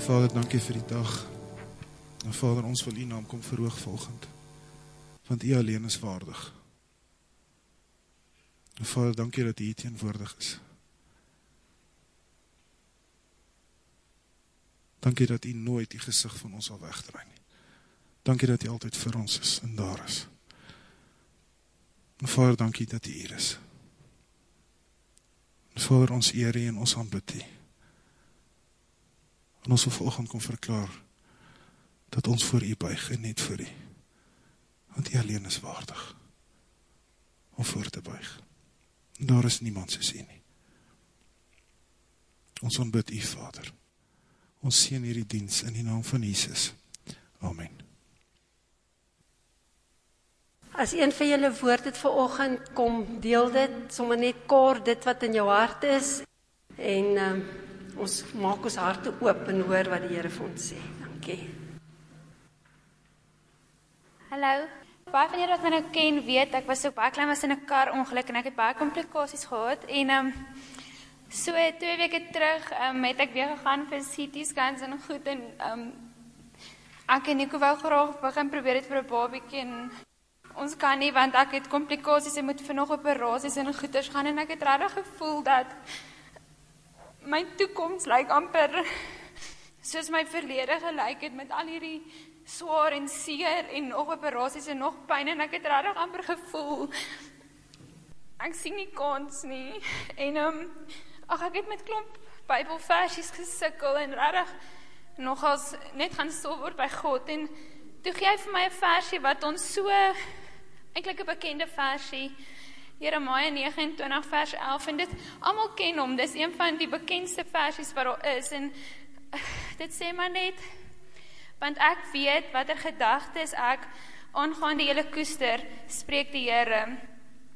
En Vader, dankie vir die dag. En Vader, ons wil u naam kom verhoog volgend. Want u alleen is waardig. En Vader, dankie dat u hier teenwoordig is. Dankie dat u nooit die gezicht van ons al wegdraai nie. Dankie dat u altyd vir ons is en daar is. En Vader, dankie dat u hier is. En Vader, ons eer en ons aanbid u. En ons wil volgend kom verklaar dat ons voor u buig en net voor u. Want u alleen is waardig om voor te buig. En daar is niemand soos u nie. Ons aanbid u, Vader. Ons sien hierdie diens in die naam van Jesus. Amen. As een van julle woord het vir oggend kom, deel dit sommer net kort dit wat in jou hart is en um, ons maak ons harte oop en hoor wat die Here vir ons sê. Dankie. Hallo. Baie van julle wat my nou ken, weet ek was so baie klein was in 'n kar ongeluk en ek het baie komplikasies gehad en ehm um, So twee weke terug um, het ek weer gegaan vir CT scans en goed en um ek en Nico wou graag begin probeer dit vir 'n babietjie en ons kan nie want ek het komplikasies en moet vir nog operasies en goeters gaan en ek het regtig gevoel dat my toekoms lyk amper soos my verlede gelyk het met al hierdie swaar en seer en nog operasies en nog pyn en ek het regtig amper gevoel. Ek sien nie kans nie. En um Ag ek het met klomp Bybelversies gesukkel en regtig nogals net gaan stil word by God. En toe gee hy vir my 'n versie wat ons so eintlik 'n bekende versie Jeremia 29 vers 11 en dit almal ken hom dis een van die bekendste versies wat daar is en dit sê maar net want ek weet watter gedagtes ek aangaande julle koester spreek die Here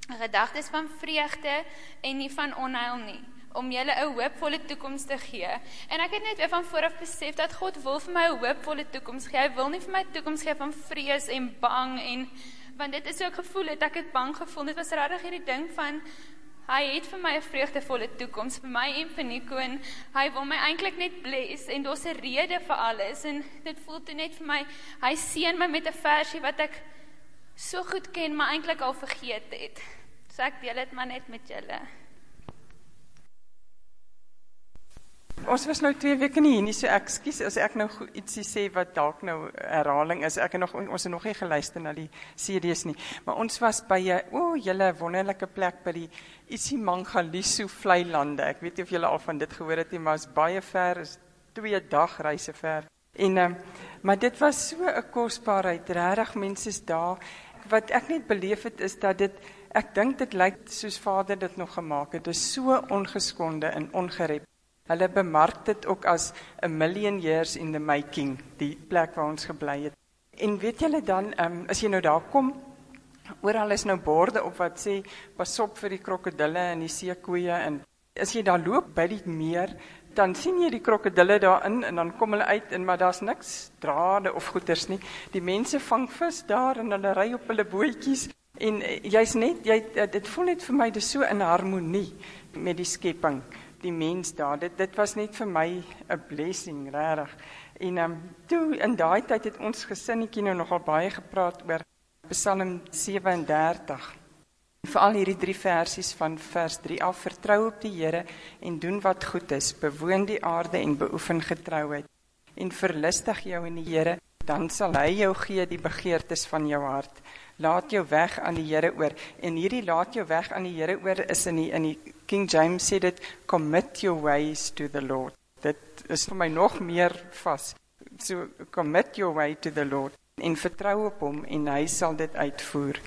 gedagtes van vreugde en nie van onheil nie om julle 'n hoopvolle toekoms te gee. En ek het net weer van vooraf besef dat God wil vir my 'n hoopvolle toekoms gee. Hy wil nie vir my 'n toekoms gee van vrees en bang en want dit is ook gevoel het ek het bang gevoel. Dit was regtig hierdie ding van hy het vir my 'n vreugdevolle toekoms vir my en vir Nico en hy wil my eintlik net bless en daar's 'n rede vir alles en dit voel toe net vir my hy seën my met 'n versie wat ek so goed ken maar eintlik al vergeet het. So ek deel dit maar net met julle. Ons was nou 2 weke nie hier nie, so ekskuus as ek nou ietsie sê wat dalk nou herhaling is. Ek het nog ons het nog nie geluister na die CD's nie. Maar ons was by 'n o, oh, julle wonderlike plek by die Isimangaliso vlei lande. Ek weet nie of julle al van dit gehoor het nie, maar is baie ver, is 2 dag reise ver. En um, maar dit was so 'n kosbaarheid. Regtig mense is daar. Wat ek net beleef het is dat dit ek dink dit lyk soos Vader dit nog gemaak het. Dit is so ongeskonde en ongerep. Hulle bemark dit ook as a million years in the making, die plek waar ons gebly het. En weet julle dan, um, as jy nou daar kom, oral is nou borde op wat sê pas op vir die krokodille en die seekoeie en as jy daar loop by die meer, dan sien jy die krokodille daarin en dan kom hulle uit en maar daar's niks drade of goeters nie. Die mense vang vis daar en hulle ry op hulle bootjies en eh, jy's net jy dit voel net vir my dis so in harmonie met die skepping die mens daar. Dit dit was net vir my 'n blessing, regtig. En ehm um, toe in daai tyd het ons gesinnetjie nou nogal baie gepraat oor Psalm 37. Veral hierdie drie versies van vers 3 af: Vertrou op die Here en doen wat goed is, bewoon die aarde en beoefen getrouheid. En verlustig jou in die Here, dan sal hy jou gee die begeertes van jou hart. Laat jou weg aan die Here oor. En hierdie laat jou weg aan die Here oor is in die in die King James sê dit commit your ways to the Lord. Dit is vir my nog meer vas. So commit your way to the Lord en vertrou op hom en hy sal dit uitvoer.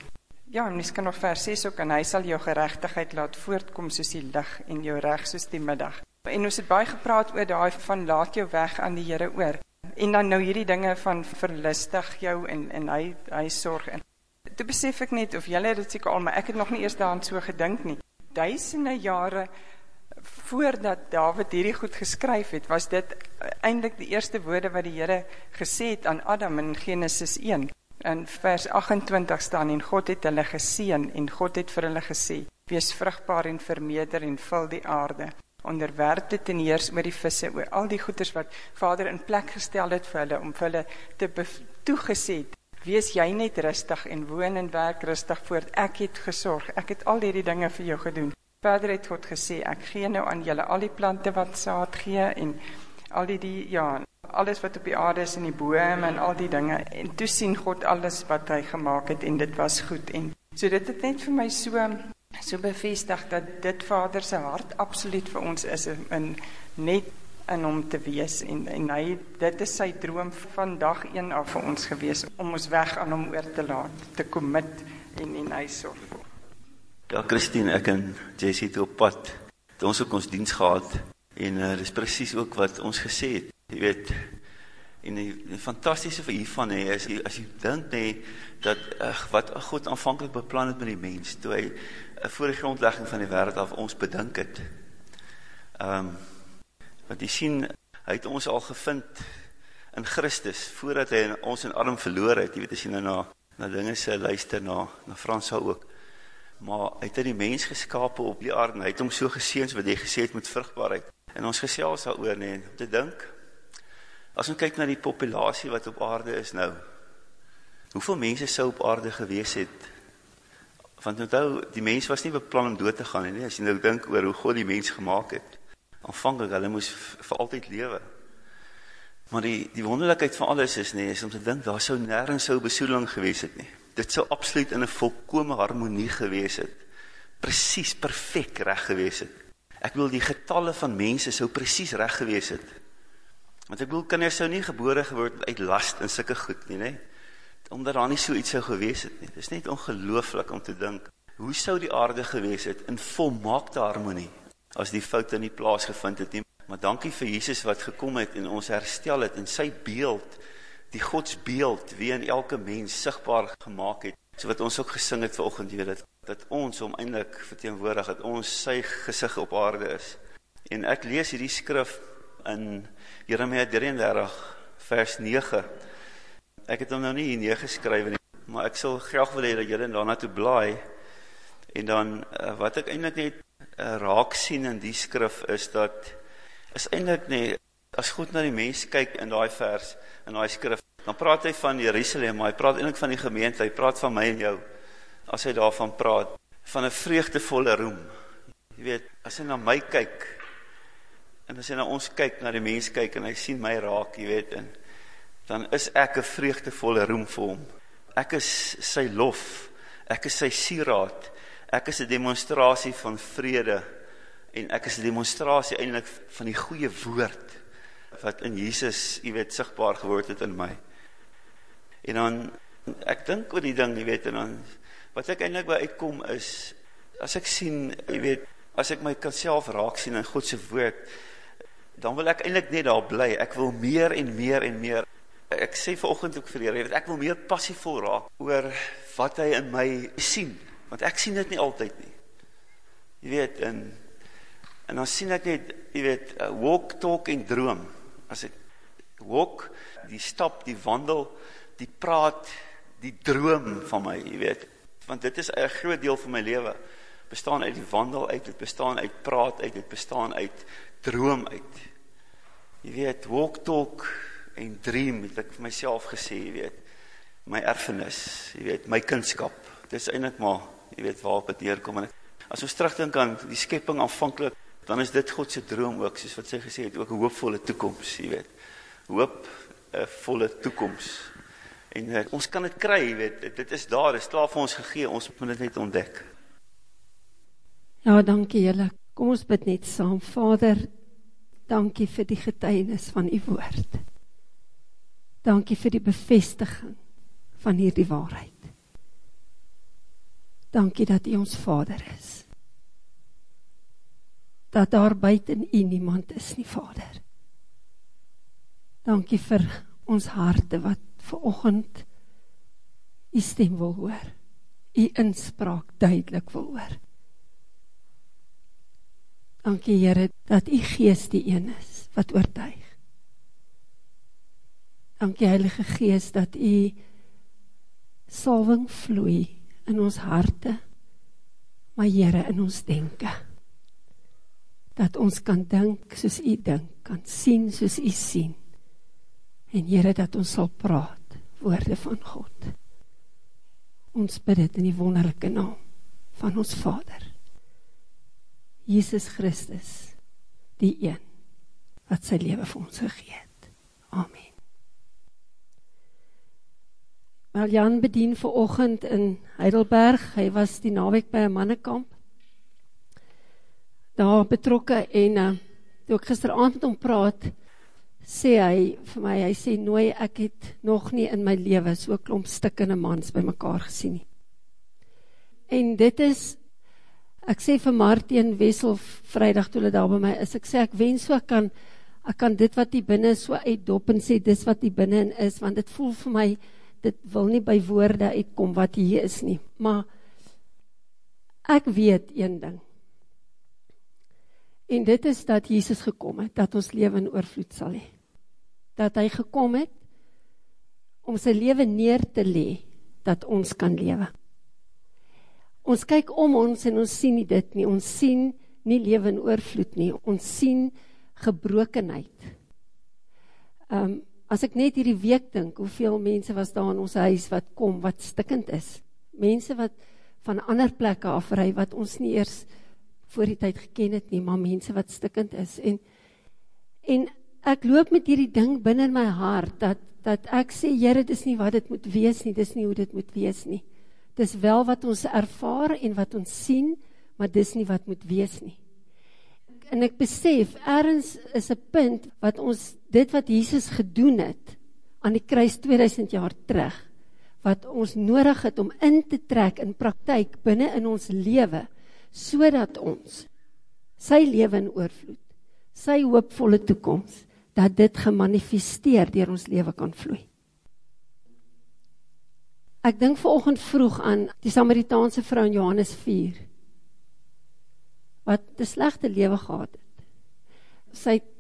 Ja, mens kan nog vers 6 ook en hy sal jou geregtigheid laat voortkom soos die lig en jou reg soos die middag. En ons het baie gepraat oor daai van laat jou weg aan die Here oor. En dan nou hierdie dinge van verlustig jou en en hy hy sorg en Toe besef ek net of julle dit seker al maar ek het nog nie eers daaraan so gedink nie duisende jare voordat Dawid hierdie goed geskryf het, was dit eintlik die eerste woorde wat die Here gesê het aan Adam in Genesis 1. In vers 28 staan en God het hulle geseën en God het vir hulle gesê: "Wees vrugbaar en vermeerder en vul die aarde." Onderwerp dit en heers oor die visse, oor al die goeders wat Vader in plek gestel het vir hulle om vir hulle te toegesê het. Wees jy net rustig en woon en werk rustig voort. Ek het gesorg. Ek het al hierdie dinge vir jou gedoen. Vader het God gesê, ek gee nou aan julle al die plante wat saad gee en al die die ja, alles wat op die aarde is en die bome en al die dinge. En toe sien God alles wat hy gemaak het en dit was goed en so dit het net vir my so so bevestig dat dit Vader se hart absoluut vir ons is in net in hom te wees en en hy dit is sy droom van dag 1 af vir ons gewees om ons weg aan hom oor te laat te commit en en hy sorg vir Ja Christine ek en Jessie het op pad. Het ons ook ons diens gehad en uh, dis presies ook wat ons gesê het jy weet. En die, die fantastiese vir hiervan hè is as jy dink nê dat uh, wat God aanvanklik beplan het met die mens toe hy voor die grondlegging van die wêreld af ons bedink het. Um, Want jy sien, hy het ons al gevind in Christus, voordat hy ons in arm verloor het, jy weet, as jy nou na, na dinge sê, luister na, na Fransa ook, maar hy het die mens geskapen op die aarde, hy het hom so geseens, wat hy gesê het met vruchtbaarheid, en ons gesels daar oor, nee, om te dink, as ons kyk na die populatie wat op aarde is nou, hoeveel mense sou op aarde gewees het, want onthou, die mens was nie beplan om dood te gaan, nie, as jy nou dink oor hoe God die mens gemaakt het, aanvankelijk, hulle moes vir altyd lewe. Maar die, die wonderlijkheid van alles is nie, is om te dink, daar sou nergens sou besoedeling gewees het nie. Dit sou absoluut in een volkome harmonie gewees het. Precies, perfect recht gewees het. Ek wil die getalle van mense sou precies recht gewees het. Want ek wil, kinders sou nie gebore geword uit last en sikke goed nie, nie. Omdat daar nie so iets sou gewees het nie. Het is net ongelooflik om te dink, hoe sou die aarde gewees het in volmaakte harmonie? as die fout in die plaas gevind het nie. Maar dankie vir Jesus wat gekom het en ons herstel het en sy beeld, die Gods beeld, wie in elke mens sigtbaar gemaakt het, so wat ons ook gesing het vanochtend, weet het, dat ons om eindelijk verteenwoordig, dat ons sy gezicht op aarde is. En ek lees hierdie skrif in Jeremia 33 vers 9. Ek het hom nou nie hier neergeskryf nie, maar ek sal graag wil hee dat jylle daarna toe blaai, en dan, uh, wat ek eindelijk net uh, raak sien in die skrif is dat is eintlik nie as goed na die mens kyk in daai vers in daai skrif dan praat hy van Jerusalem maar hy praat eintlik van die gemeente hy praat van my en jou as hy daarvan praat van 'n vreugdevolle roem. Jy weet as hy na my kyk en as hy na ons kyk na die mens kyk en hy sien my raak jy weet en dan is ek 'n vreugdevolle roem vir hom ek is sy lof ek is sy sieraad ek is 'n demonstrasie van vrede en ek is 'n demonstrasie eintlik van die goeie woord wat in Jesus, jy weet, sigbaar geword het in my. En dan ek dink oor die ding, jy weet, en dan wat ek eintlik by uitkom is as ek sien, jy weet, as ek my kan self raak sien in God se woord, dan wil ek eintlik net daar bly. Ek wil meer en meer en meer. Ek sê vanoggend ook vir die Here, ek wil meer passievol raak oor wat hy in my sien want ek sien dit nie altyd nie. Jy weet, en, en dan sien ek net, jy weet, uh, walk, talk en droom. As ek walk, die stap, die wandel, die praat, die droom van my, jy weet, want dit is een groot deel van my leven, bestaan uit die wandel uit, het bestaan uit praat uit, het bestaan uit droom uit. Jy weet, walk, talk en dream, het ek vir myself gesê, jy weet, my erfenis, jy weet, my kunskap, dit is eindelijk maar jy weet waarop het neerkom, en as ons terugdink aan die skepping aanvankelijk, dan is dit Godse droom ook, soos wat sy gesê het, ook een hoopvolle toekomst, jy weet, hoop, een volle toekomst, en uh, ons kan het kry, jy weet, dit is daar, dit is klaar vir ons gegee, ons moet het net ontdek. Ja, dankie jylle, kom ons bid net saam, Vader, dankie vir die getuinis van die woord, dankie vir die bevestiging van hierdie waarheid, Dankie dat U ons Vader is. Dat daar buiten U niemand is nie, Vader. Dankie vir ons harte wat vanoggend U stem wil hoor. U inspraak duidelik wil hoor. Dankie Here dat U Gees die een is wat oortuig. Dankie Heilige Gees dat U salwing vloei in ons harte, maar Here in ons denke. dat ons kan dink soos u dink, kan sien soos u sien. En Here dat ons sal praat woorde van God. Ons bid dit in die wonderlike naam van ons Vader. Jesus Christus, die een wat sy lewe vir ons gegee het. Amen. Wel Jan bedien ver oggend in Heidelberg. Hy was die naweek by 'n mannekamp. Daar betrokke en uh, toe ek gisteraand met hom praat, sê hy vir my, hy sê nooi ek het nog nie in my lewe so klomp stikkende mans bymekaar gesien nie. En dit is ek sê vir Martin Wessel Vrydag toe hulle daar by my is, ek sê ek wens so ek kan ek kan dit wat hier binne so uitdop en sê dis wat hier binne is want dit voel vir my dit wil nie by woorde uitkom wat hier is nie. Maar ek weet een ding. En dit is dat Jesus gekom het dat ons lewe in oorvloed sal hê. Dat hy gekom het om sy lewe neer te lê dat ons kan lewe. Ons kyk om ons en ons sien nie dit nie. Ons sien nie lewe in oorvloed nie. Ons sien gebrokenheid. Ehm um, as ek net hierdie week dink, hoeveel mense was daar in ons huis wat kom wat stikkend is. Mense wat van ander plekke afry wat ons nie eers voor die tyd geken het nie, maar mense wat stikkend is en en ek loop met hierdie ding binne in my hart dat dat ek sê Here, dis nie wat dit moet wees nie, dis nie hoe dit moet wees nie. Dis wel wat ons ervaar en wat ons sien, maar dis nie wat moet wees nie. En ek besef, ergens is 'n punt wat ons dit wat Jesus gedoen het aan die kruis 2000 jaar terug wat ons nodig het om in te trek in praktyk binne in ons lewe sodat ons sy lewe in oorvloed sy hoopvolle toekoms dat dit gemanifesteer deur ons lewe kan vloei. Ek dink vanoggend vroeg aan die Samaritaanse vrou in Johannes 4 wat 'n slegte lewe gehad het. Sy het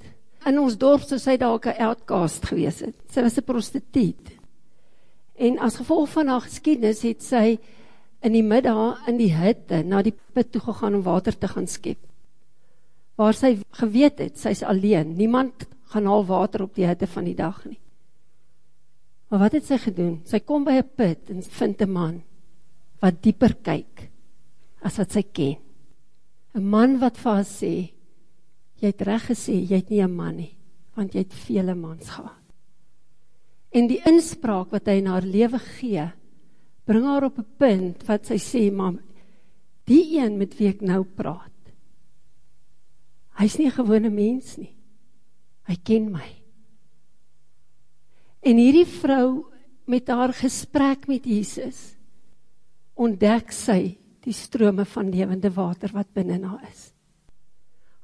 in ons dorp sou sy dalk 'n outcast gewees het. Sy was 'n prostituut. En as gevolg van haar geskiedenis het sy in die middag in die hitte na die put toe gegaan om water te gaan skep. Waar sy geweet het sy's alleen. Niemand gaan haal water op die hitte van die dag nie. Maar wat het sy gedoen? Sy kom by 'n put en vind 'n man wat dieper kyk as wat sy ken. 'n Man wat vir haar sê, jy het reg gesê, jy het nie 'n man nie, want jy het vele mans gehad. En die inspraak wat hy in haar lewe gee, bring haar op 'n punt wat sy sê, "Mam, die een met wie ek nou praat, hy's nie 'n gewone mens nie. Hy ken my." En hierdie vrou met haar gesprek met Jesus ontdek sy die strome van lewende water wat binne haar is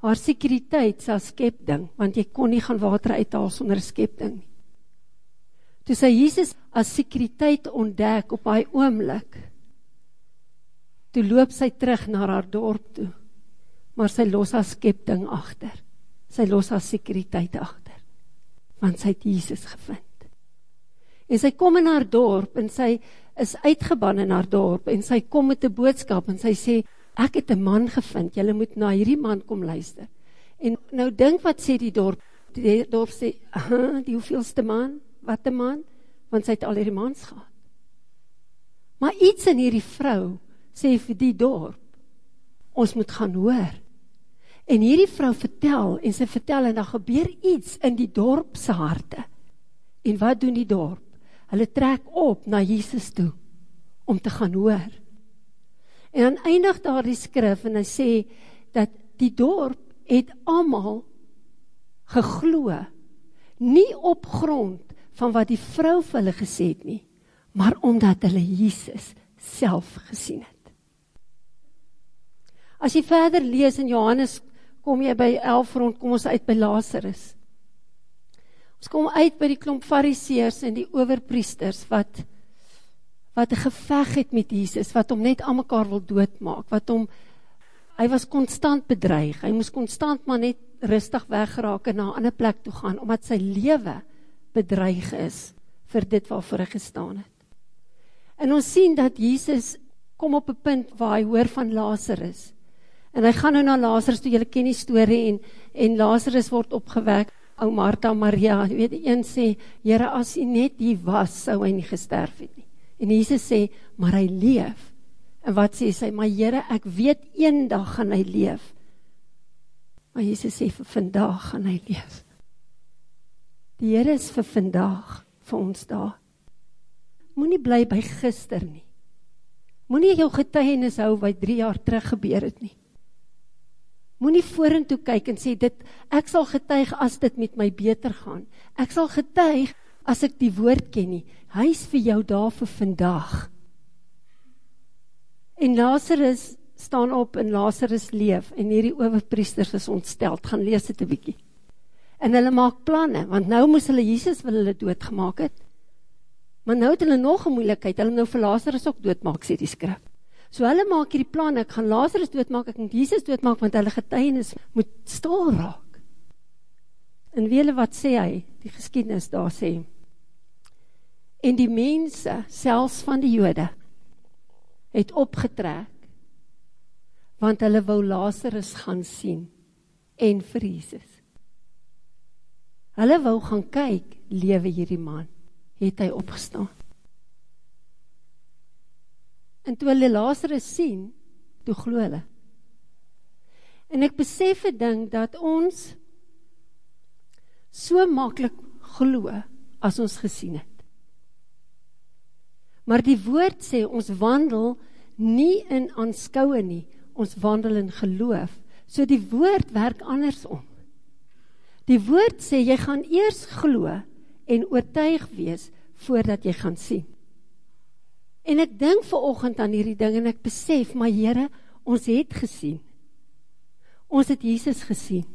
haar sekuriteit sy skepding, want jy kon nie gaan water uithaal sonder 'n skepding nie. Toe sy Jesus as sekuriteit ontdek op daai oomblik, toe loop sy terug na haar dorp toe, maar sy los haar skepding agter. Sy los haar sekuriteit agter, want sy het Jesus gevind. En sy kom in haar dorp en sy is uitgeban in haar dorp en sy kom met 'n boodskap en sy sê ek het 'n man gevind, julle moet na hierdie man kom luister. En nou dink wat sê die dorp? Die dorp sê, "Aha, die hoeveelste man? Wat 'n man?" Want sy het al hierdie mans gehad. Maar iets in hierdie vrou sê vir die dorp, ons moet gaan hoor. En hierdie vrou vertel en sy vertel en dan gebeur iets in die dorp se harte. En wat doen die dorp? Hulle trek op na Jesus toe om te gaan hoor. En dan eindig daar die skrif en hy sê dat die dorp het almal geglo nie op grond van wat die vrou vir hulle gesê het nie, maar omdat hulle Jesus self gesien het. As jy verder lees in Johannes kom jy by 11 rond kom ons uit by Lazarus. Ons kom uit by die klomp fariseërs en die owerpriesters wat wat geveg het met Jesus, wat hom net almekaar wil doodmaak, wat hom hy was konstant bedreig. Hy moes konstant maar net rustig weggeraak en na 'n ander plek toe gaan omdat sy lewe bedreig is vir dit waarvoor hy gestaan het. En ons sien dat Jesus kom op 'n punt waar hy hoor van Lazarus. En hy gaan nou na Lazarus toe, julle ken die storie en en Lazarus word opgewek. Ou Martha Maria, jy weet een sê, Here, as hy net hier was, sou hy nie gesterf het nie. En Jesus sê, maar hy leef. En wat sê sy? Maar Here, ek weet eendag gaan hy leef. Maar Jesus sê vir vandag gaan hy leef. Die Here is vir vandag vir ons daar. Moenie bly by gister nie. Moenie jou getuienis hou wat 3 jaar terug gebeur het nie. Moenie vorentoe kyk en sê dit ek sal getuig as dit met my beter gaan. Ek sal getuig as ek die woord ken nie. Hy's vir jou daar vir vandag. En Lazarus staan op en Lazarus leef en hierdie owerpriesters is ontstel. Gaan lees dit 'n bietjie. En hulle maak planne want nou moes hulle Jesus wil hulle doodgemaak het. Maar nou het hulle nog 'n moeilikheid. Hulle nou vir Lazarus ook doodmaak sê die skrif. So hulle maak hierdie planne. Ek gaan Lazarus doodmaak, ek moet Jesus doodmaak want hulle getuienis moet stil raak. En weet hulle wat sê hy? Die geskiedenis daar sê. En die mense, selfs van die Jode, het opgetrek want hulle wou Lazarus gaan sien en vir Jesus. Hulle wou gaan kyk, lewe hierdie man, het hy opgestaan. En toe hulle Lazarus sien, toe glo hulle. En ek besef 'n ding dat ons so maklik glo as ons gesien het. Maar die woord sê ons wandel nie in aanskoue nie, ons wandel in geloof. So die woord werk andersom. Die woord sê jy gaan eers glo en oortuig wees voordat jy gaan sien. En ek dink ver oggend aan hierdie ding en ek besef, maar Here, ons het gesien. Ons het Jesus gesien.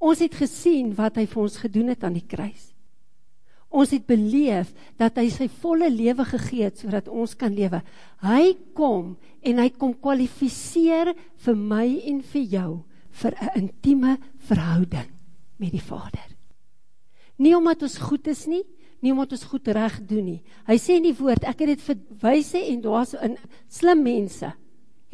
Ons het gesien wat hy vir ons gedoen het aan die kruis. Ons het beleef dat hy sy volle lewe gegee het sodat ons kan lewe. Hy kom en hy kom kwalifiseer vir my en vir jou vir 'n intieme verhouding met die Vader. Nie omdat ons goed is nie, nie omdat ons goed reg doen nie. Hy sê in die woord, ek het dit vir wyse en dwaas in slim mense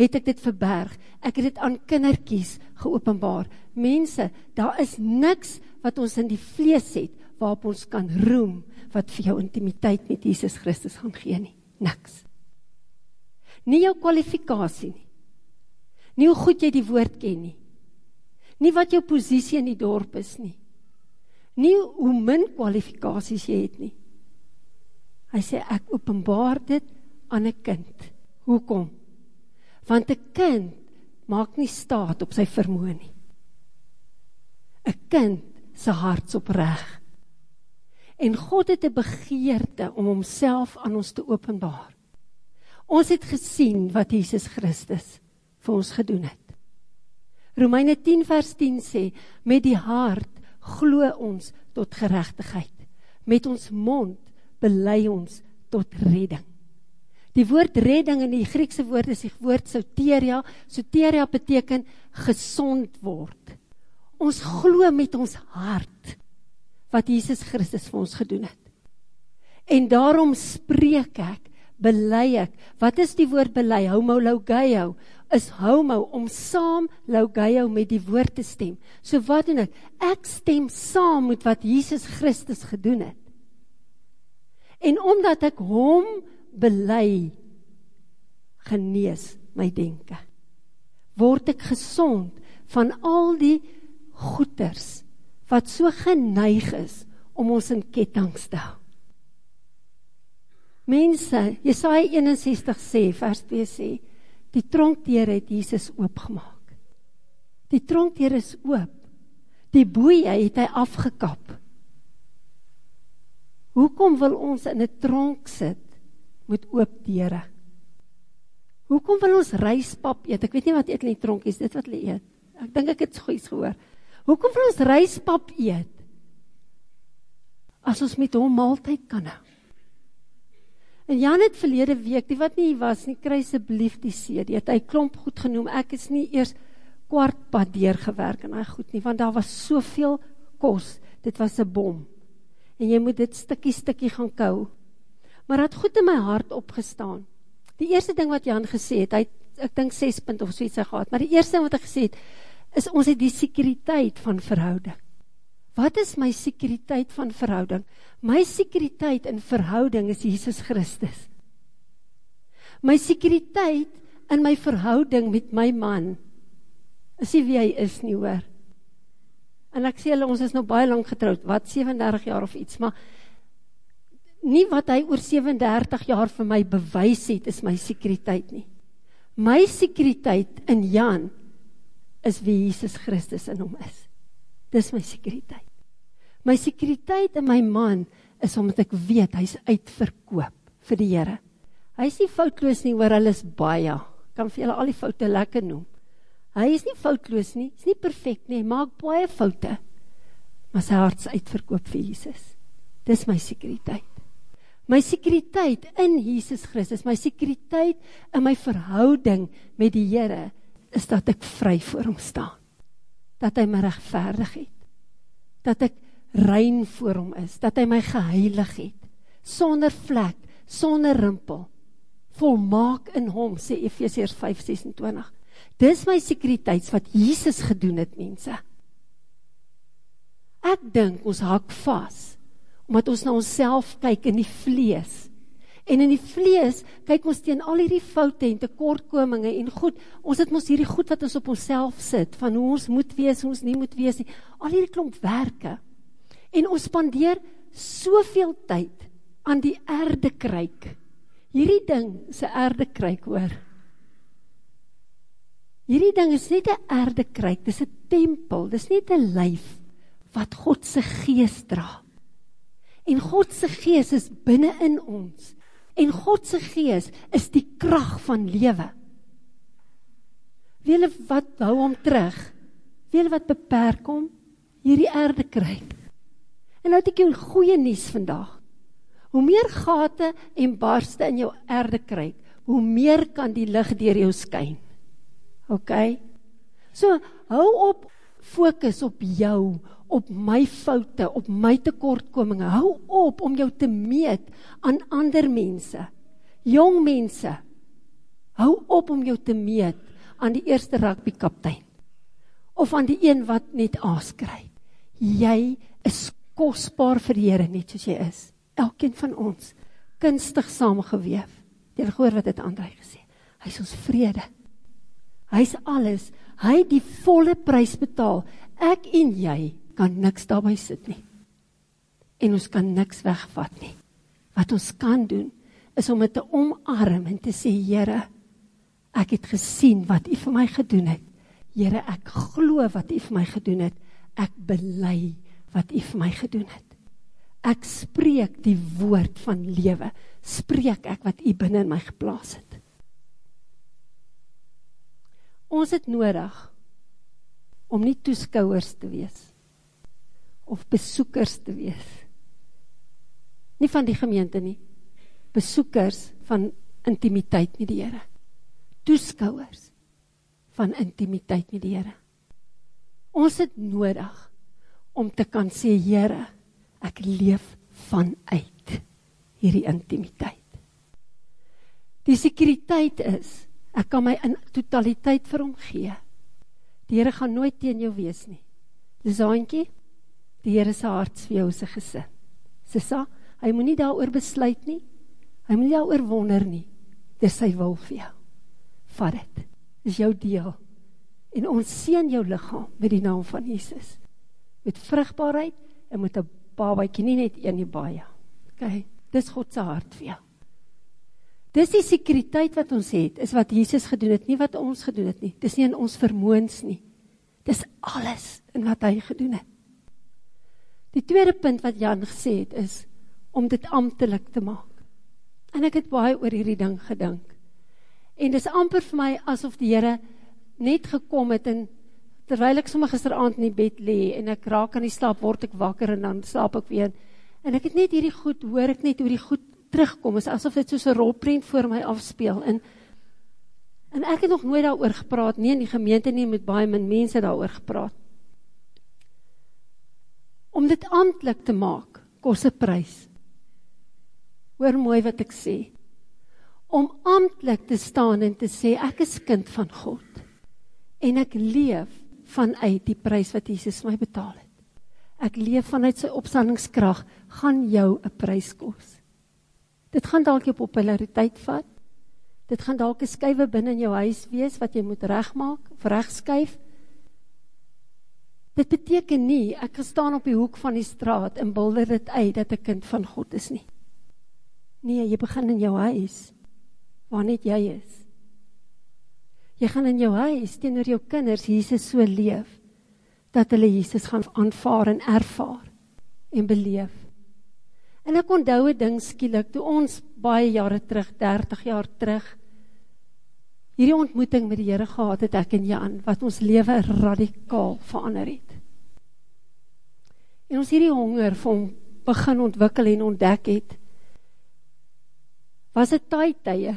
het ek dit verberg. Ek het dit aan kindertjies geopenbaar. Mense, daar is niks wat ons in die vlees het waarop ons kan roem wat vir jou intimiteit met Jesus Christus gaan gee nie. Niks. Nie jou kwalifikasie nie. Nie hoe goed jy die woord ken nie. Nie wat jou posisie in die dorp is nie. Min kwalifikasies jy het nie. Hy sê ek openbaar dit aan 'n kind. Hoekom? Want 'n kind maak nie staat op sy vermoë nie. 'n Kind se hart op reg. En God het 'n begeerte om homself aan ons te openbaar. Ons het gesien wat Jesus Christus vir ons gedoen het. Romeine 10 vers 10 sê met die hart glo ons tot geregtigheid. Met ons mond bely ons tot redding. Die woord redding in die Griekse woord is die woord soteria. Soteria beteken gesond word. Ons glo met ons hart wat Jesus Christus vir ons gedoen het. En daarom spreek ek, bely ek. Wat is die woord bely? Homo logeio is homo om saam logeio met die woord te stem. So wat doen ek? Ek stem saam met wat Jesus Christus gedoen het. En omdat ek hom bely, genees my denke. Word ek gesond van al die goeters wat so geneig is om ons in kettinge te hou. Mense, Jesaja 61 sê, vers 2 sê, die tronkdeur het Jesus oopgemaak. Die tronkdeur is oop. Die boeie het hy afgekap. Hoekom wil ons in 'n tronk sit met oop deure? Hoekom wil ons ryspap eet? Ek weet nie wat eet in die tronkies, dit wat hulle eet. Ek dink ek het iets gehoor. Hoekom wil ons ryspap eet? As ons met hom maaltyd kan hou. En Jan het verlede week, die wat nie was nie, kry asseblief die CD. Het hy klomp goed genoem. Ek is nie eers kwart pad deur gewerk en hy goed nie, want daar was soveel kos. Dit was 'n bom. En jy moet dit stukkie stukkie gaan kou. Maar dit goed in my hart opgestaan. Die eerste ding wat Jan gesê het, hy ek dink 6 punt of so iets gehad, maar die eerste ding wat ek gesê het, is ons het die sekuriteit van verhouding. Wat is my sekuriteit van verhouding? My sekuriteit in verhouding is Jesus Christus. My sekuriteit in my verhouding met my man is nie wie hy is nie, hoor. En ek sê hulle, ons is nou baie lang getrouwd, wat, 37 jaar of iets, maar nie wat hy oor 37 jaar vir my bewys het, is my sekuriteit nie. My sekuriteit in Jan is wie Jesus Christus in hom is. Dis my sekuriteit. My sekuriteit in my man is omdat ek weet hy is uitverkoop vir die Here. Hy is nie foutloos nie, hoor, hulle is baie. Kan vir julle al die foute lekker noem. Hy is nie foutloos nie, is nie perfek nie, hy maak baie foute. Maar sy hart is uitverkoop vir Jesus. Dis my sekuriteit. My sekuriteit in Jesus Christus, my sekuriteit in my verhouding met die Here is dat ek vry voor hom staan. Dat hy my regverdig het. Dat ek rein voor hom is, dat hy my geheilig het. Sonder vlek, sonder rimpel. Volmaak in hom, sê Efesiërs 5:26. Dis my sekuriteits wat Jesus gedoen het, mense. Ek dink ons hak vas omdat ons na onsself kyk in die vlees. En in die vlees kyk ons teen al hierdie foute en tekortkominge en goed. Ons het mos hierdie goed wat ons op onsself sit van hoe ons moet wees, hoe ons nie moet wees nie. Al hierdie klomp werke. En ons spandeer soveel tyd aan die erdekruik. Hierdie ding is 'n erdekruik, hoor. Hierdie ding is net 'n erdekruik, dis 'n tempel, dis net 'n lyf wat God se gees dra. En God se gees is binne in ons. En God se gees is die krag van lewe. Wie hulle wat hou hom terug? Wie hulle wat beperk hom? Hierdie erdekruik. En nou het ek jou goeie nuus vandag. Hoe meer gate en barste in jou erdekruik, hoe meer kan die lig deur jou skyn. OK? So, hou op fokus op jou, op my foute, op my tekortkominge. Hou op om jou te meet aan ander mense. Jong mense, hou op om jou te meet aan die eerste rugby kaptein of aan die een wat net aanskry. Jy is kosbaar vir die Here net soos jy is. Elkeen van ons kunstig saamgeweef. Jy hoor wat dit Andrei gesê. Hy is ons vrede. Hy's alles. Hy het die volle prys betaal. Ek en jy kan niks daarbey sit nie. En ons kan niks wegvat nie. Wat ons kan doen is om dit te omarm en te sê Here, ek het gesien wat U vir my gedoen het. Here, ek glo wat U vir my gedoen het. Ek bely wat U vir my gedoen het. Ek spreek die woord van lewe. Spreek ek wat U binne in my geplaas het. Ons het nodig om nie toeskouers te wees of besoekers te wees. Nie van die gemeente nie. Besoekers van intimiteit met die Here. Toeskouers van intimiteit met die Here. Ons het nodig om te kan sê Here, ek leef vanuit hierdie intimiteit. Die sekuriteit is ek kan my in totaliteit vir hom gee. Die Here gaan nooit teen jou wees nie. Dis aantjie. Die Here se hart vir jou se gesin. Sissa, hy moenie daaroor besluit nie. Hy moenie daaroor wonder nie. Dis sy wil vir jou. Vat dit. Dis jou deel. En ons seën jou liggaam met die naam van Jesus met vrugbaarheid en met 'n babatjie, nie net een nie baie. OK, dis God se hart vir jou. Dis die sekuriteit wat ons het, is wat Jesus gedoen het, nie wat ons gedoen het nie. Dis nie in ons vermoëns nie. Dis alles in wat hy gedoen het. Die tweede punt wat Jan gesê het is om dit amptelik te maak. En ek het baie oor hierdie ding gedink. En dis amper vir my asof die Here net gekom het en terwyl ek sommer gisteraand in die bed lê en ek raak aan die slaap word ek wakker en dan slaap ek weer. En ek het net hierdie goed hoor ek net hoe die goed terugkom. Is asof dit soos 'n rolprent voor my afspeel. En en ek het nog nooit daaroor gepraat nie. In die gemeente nie met baie min mense daaroor gepraat. Om dit amptelik te maak kos 'n prys. Hoor mooi wat ek sê. Om amptelik te staan en te sê ek is kind van God. En ek leef vanuit die prys wat Jesus vir my betaal het. Ek leef vanuit sy opstandingskrag gaan jou 'n prys kos. Dit gaan dalk jou populariteit vat. Dit gaan dalk 'n skuwe binne in jou huis wees wat jy moet regmaak, regskuif. Dit beteken nie ek staan op die hoek van die straat en bulder dit uit dat ek kind van God is nie. Nee, jy begin in jou huis waar net jy is. Jy gaan in jou huis teenoor jou kinders Jesus so leef dat hulle Jesus gaan aanvaar en ervaar en beleef. En ek onthou 'n ding skielik toe ons baie jare terug, 30 jaar terug, hierdie ontmoeting met die Here gehad het ek en Jan wat ons lewe radikaal verander het. En ons hierdie honger vir hom begin ontwikkel en ontdek het. Was dit tyd tye?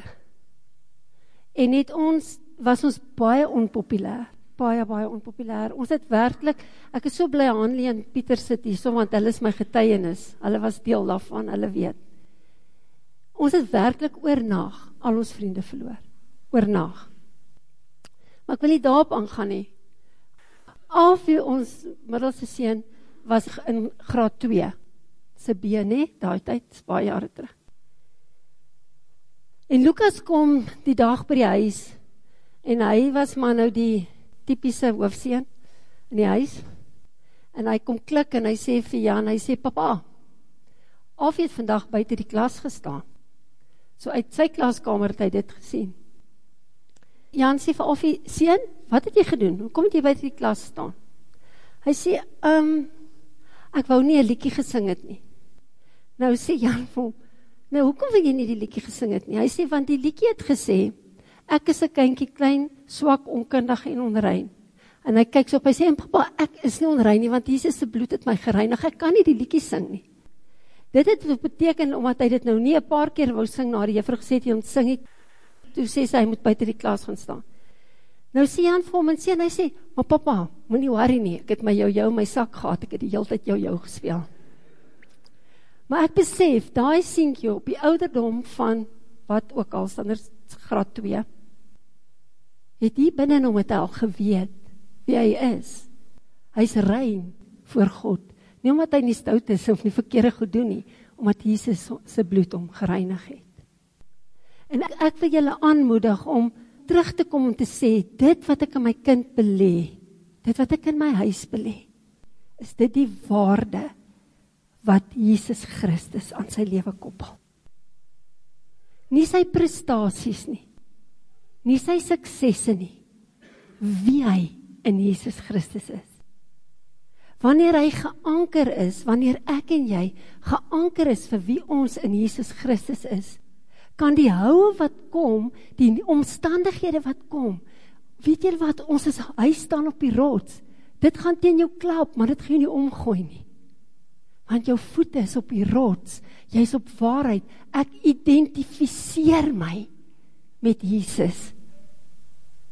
En net ons was ons baie onpopulêr, baie baie onpopulêr. Ons het werklik, ek is so bly Hanlie en Pieter sit hier, so want hulle is my getuienis. Hulle was deel daarvan, hulle weet. Ons het werklik oornag al ons vriende verloor. Oornag. Maar ek wil nie daarop aangaan nie. Al vir ons middelste seun was in graad 2 se B, nê, daai tyd, baie jare terug. En Lukas kom die dag by die huis en hy was maar nou die tipiese hoofseun in die huis. En hy kom klik en hy sê vir Jan, hy sê pappa, of jy het vandag buite die klas gestaan. So uit sy klaskamer het hy dit gesien. Jan sê vir Offie, seun, wat het jy gedoen? Hoekom het jy buite die klas staan? Hy sê, um, ek wou nie 'n liedjie gesing het nie. Nou sê Jan vir hom, nou hoekom wil jy nie die liedjie gesing het nie? Hy sê want die liedjie het gesê ek is 'n kindjie klein, swak, onkundig en onrein. En hy kyk so op, hy sê, "Pappa, ek is nie onrein nie want Jesus se bloed het my gereinig. Ek kan nie die liedjie sing nie." Dit het beteken omdat hy dit nou nie 'n paar keer wou sing na die juffrou gesê het hy moet sing het. Toe sê sy hy moet buite die klas gaan staan. Nou sê Jan vir hom en sê hy sê, "Maar pappa, moenie worry nie. Ek het my jou jou in my sak gehad. Ek het die hele tyd jou jou gespeel." Maar ek besef, daai seentjie op die ouderdom van wat ook al standers graad 2 het hier binne hom het al geweet wie hy is. Hy's rein voor God. Nie omdat hy nie stout is of nie verkeerde goed doen nie, omdat Jesus se bloed hom gereinig het. En ek, ek wil julle aanmoedig om terug te kom om te sê dit wat ek in my kind belê, dit wat ek in my huis belê, is dit die waarde wat Jesus Christus aan sy lewe koppel. Nie sy prestasies nie. Nie sy suksesse nie. Wie hy in Jesus Christus is. Wanneer hy geanker is, wanneer ek en jy geanker is vir wie ons in Jesus Christus is, kan die houe wat kom, die omstandighede wat kom, weet jy wat ons is hy staan op die rots. Dit gaan teen jou klap, maar dit gaan nie omgooi nie. Want jou voete is op die rots. Jy's op waarheid. Ek identifiseer my met Jesus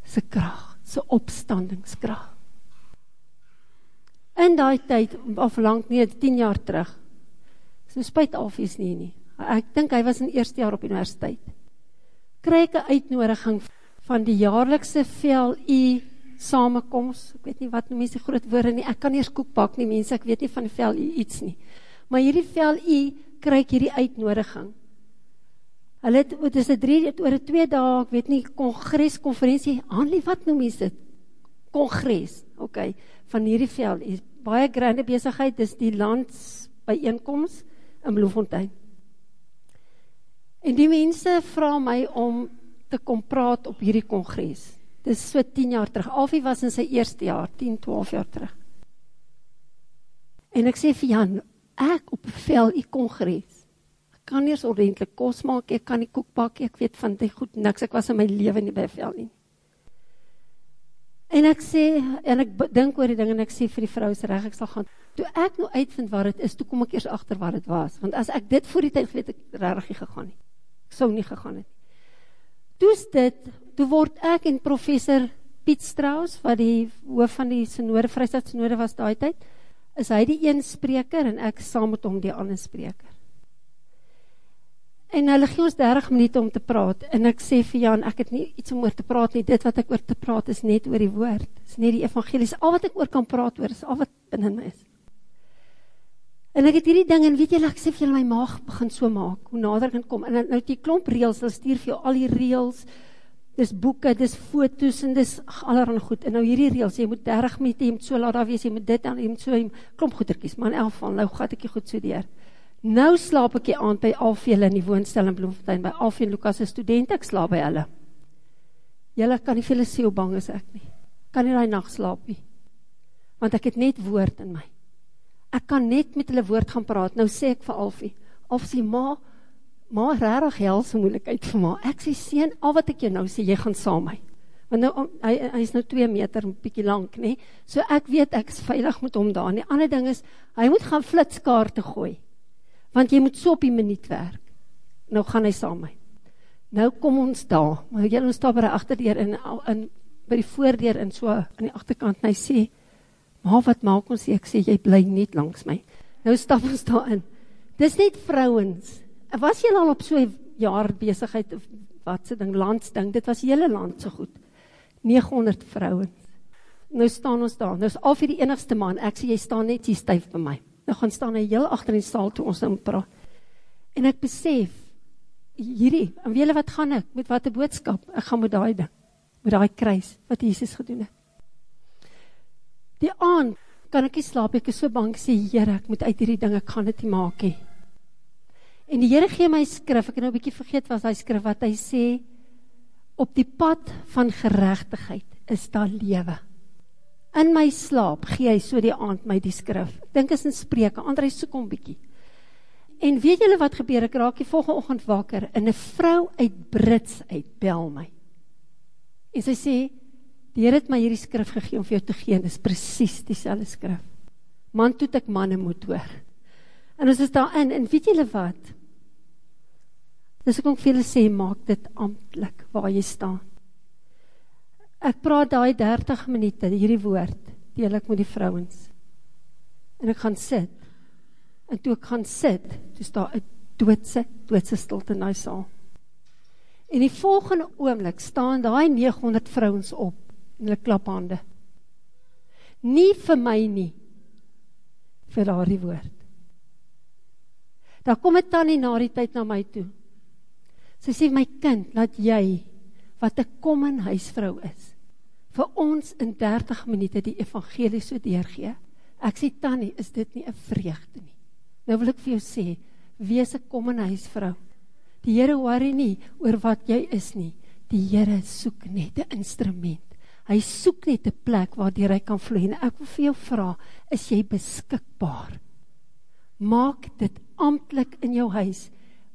se krag, se opstandingskrag. In daai tyd of lank nie 10 jaar terug. So spyt alfies nie nie. Ek dink hy was in eerste jaar op universiteit. Kry ek 'n uitnodiging van die jaarlikse VLU samekoms. Ek weet nie wat mense groot woorde nie. Ek kan eers koek bak nie mense. Ek weet nie van die VLU iets nie. Maar hierdie VLU kry ek hierdie uitnodiging. Hulle het dit is 'n 3 oor 'n 2 dae, ek weet nie, kongres konferensie. Hanlie, wat noem mense dit? Kongres. OK, van hierdie VLU baie grande besigheid, dis die lands byeenkoms in Bloemfontein. En die mense vra my om te kom praat op hierdie kongres. Dis so 10 jaar terug. Alfie was in sy eerste jaar, 10, 12 jaar terug. En ek sê vir Jan, ek op vel u kongres. Kan nie eens ordentlik kos maak, ek kan nie koek bak, ek weet van dit goed niks. Ek was in my lewe nie by vel nie. En ek sê en ek dink oor die ding en ek sê vir die vrou se reg ek sal gaan. Toe ek nou uitvind waar dit is, toe kom ek eers agter waar dit was, want as ek dit voor die tyd geweet het, regtig nie gegaan nie. Ek sou nie gegaan het nie. Toe's dit, toe word ek en professor Piet Strauss wat die hoof van die Sinode Vrystaat Sinode was daai tyd, is hy die een spreker en ek saam met hom die ander spreker. En hulle gee ons 30 minute om te praat en ek sê vir Jan, ek het nie iets om oor te praat nie. Dit wat ek oor te praat is net oor die woord. Dis net die evangelie. Al wat ek oor kan praat oor is al wat binne my is. En ek het hierdie ding en weet julle ek sê vir julle my maag begin so maak hoe nader ek kom en nou die klomp reëls, hulle stuur vir jou al die reëls. Dis boeke, dis fotos en dis allerlei goed. En nou hierdie reëls, jy moet 30 minute, jy moet so laat daar wees, jy moet dit dan, jy moet so klomp goedertjies, maar in elk geval nou gaan ek goed so deur. Nou slaap ek die aand by Alfie in die woonstel in Bloemfontein by Alfie en Lukas se studente, ek slaap by hulle. Julle kan nie hulle sê hoe bang is ek nie. Kan nie daai nag slaap nie. Want ek het net woord in my. Ek kan net met hulle woord gaan praat. Nou sê ek vir Alfie, Alfie, ma, ma regtig helse moeilikheid vir ma. Ek sê seun, al wat ek jou nou sê, jy gaan saam my. Want nou hy hy is nou 2 meter en bietjie lank, nê? So ek weet ek is veilig met hom daar. Die ander ding is hy moet gaan flitskaarte gooi. Want jy moet so op die minuut werk. Nou gaan hy saam my. Nou kom ons daar. Maar jy ons staan by die agterdeur in in by die voordeur in so aan die agterkant en hy sê Maar wat maak ons? Ek sê jy bly net langs my. Nou stap ons daar in. Dis net vrouens. Was jy al op so 'n jaar besigheid of wat se ding landsding? Dit was hele land so goed. 900 vrouens. Nou staan ons daar. Nou is al vir die enigste man. Ek sê jy staan net hier styf by my. Nou gaan staan hy heel agter in die saal toe ons nou praat. En ek besef hierdie, en weet julle wat gaan ek met watter boodskap? Ek gaan met daai ding. Met daai kruis wat Jesus gedoen het. Die aand kan ek nie slaap, ek is so bang, sê Here, ek moet uit hierdie ding, ek gaan dit nie maak nie. En die Here gee my skrif, ek het nou 'n bietjie vergeet wat hy skrif wat hy sê op die pad van geregtigheid is daar lewe. In my slaap gee hy so die aand my die skrif. Dink is in Spreuke, Andre soek hom bietjie. En weet julle wat gebeur? Ek raak die volgende oggend wakker en 'n vrou uit Brits uit bel my. En sy sê Die Here het my hierdie skrif gegee om vir jou te gee. Dit is presies dieselfde skrif. Man toe ek manne moet hoor. En ons is daarin en weet julle wat? Dis ek ook vir julle sê maak dit amptelik waar jy staan. Ek praat daai 30 minute hierdie woord deel ek met die vrouens. En ek gaan sit. En toe ek gaan sit, toe staan 'n doodse doodse stilte in daai saal. En die volgende oomblik staan daai 900 vrouens op en hulle klap hande. Nie vir my nie, vir daardie woord. Daar kom 'n tannie na die tyd na my toe. Sy sê my kind, laat jy wat 'n kom in huisvrou is, vir ons in 30 minute die evangelie so deurgee. Ek sê tannie, is dit nie 'n vreugde nie? Nou wil ek vir jou sê, wees 'n kom in huisvrou. Die Here worry nie oor wat jy is nie. Die Here soek net 'n instrument Hy soek net 'n plek waar hy kan vloei en ek wil vir jou vra, is jy beskikbaar? Maak dit amptelik in jou huis.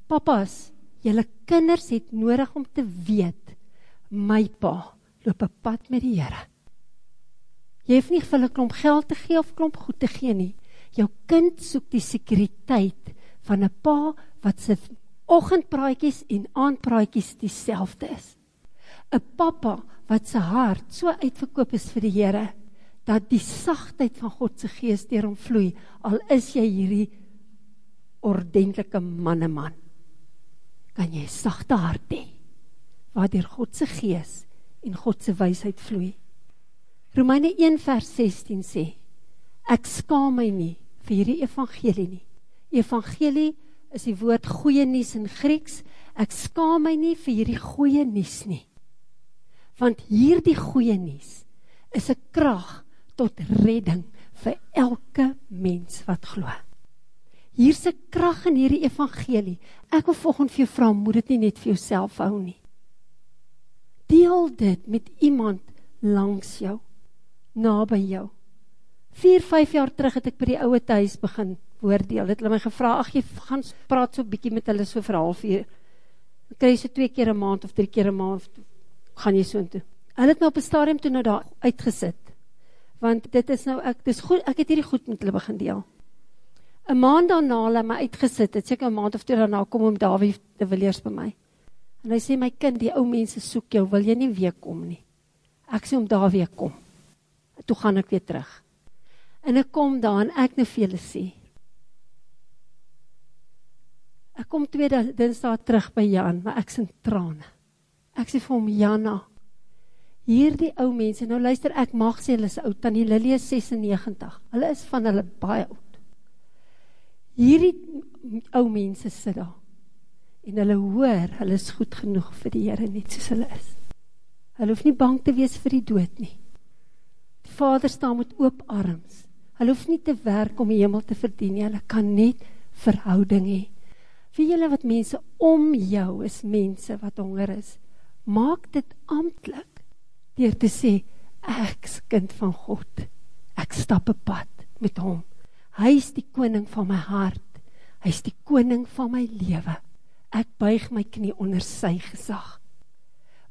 Pappas, julle kinders het nodig om te weet my pa loop 'n pad met die Here. Jy hoef nie vir hulle klomp geld te gee of klomp goed te gee nie. Jou kind soek die sekuriteit van 'n pa wat se oggendpraatjies en aandpraatjies dieselfde is. 'n Pappa wat se hart so uitverkoop is vir die Here dat die sagtheid van God se gees deur hom vloei al is jy hierdie ordentlike manneman kan jy sagte hart hê waardeur God se gees en God se wysheid vloei Romeine 1 vers 16 sê ek skaam my nie vir hierdie evangelie nie evangelie is die woord goeie nuus in Grieks ek skaam my nie vir hierdie goeie nuus nie want hierdie goeie nuus is 'n krag tot redding vir elke mens wat glo. Hier's 'n krag in hierdie evangelie. Ek wil volgens vir jou vra, moet dit nie net vir jouself hou nie. Deel dit met iemand langs jou, naby jou. 4, 5 jaar terug het ek by die ouete huis begin woordeel. Het hulle my gevra, "Ag jy gaan praat so 'n bietjie met hulle so vir 'n halfuur." Kry jy so twee keer 'n maand of drie keer 'n maand gaan jy so intoe. Hulle het my op 'n stadium toe nou daar uitgesit. Want dit is nou ek dis goed ek het hierdie goed met hulle begin deel. 'n Maand daarna hulle my uitgesit. Dit seker 'n maand of twee daarna kom hom Dawie te Villiers by my. En hy sê my kind, die ou mense soek jou. Wil jy nie weer kom nie? Ek sê om daar weer kom. Toe gaan ek weer terug. En ek kom daar en ek net vir julle sê. Ek kom tweede dinsdag terug by Jan, maar ek sien trane. Ek sê vir hom Janna, hierdie ou mense, nou luister ek mag sê hulle is oud, tannie Lily is 96. Hulle is van hulle baie oud. Hierdie ou mense sit daar. En hulle hoor, hulle is goed genoeg vir die Here net soos hulle is. Hulle hoef nie bang te wees vir die dood nie. Die Vader staan met oop arms. Hulle hoef nie te werk om die hemel te verdien nie. Hulle kan net verhouding hê. Wie julle wat mense om jou is mense wat honger is. Maak dit amptelik deur te sê ek's kind van God. Ek stap 'n pad met hom. Hy is die koning van my hart. Hy's die koning van my lewe. Buig my knie onder sy gesag.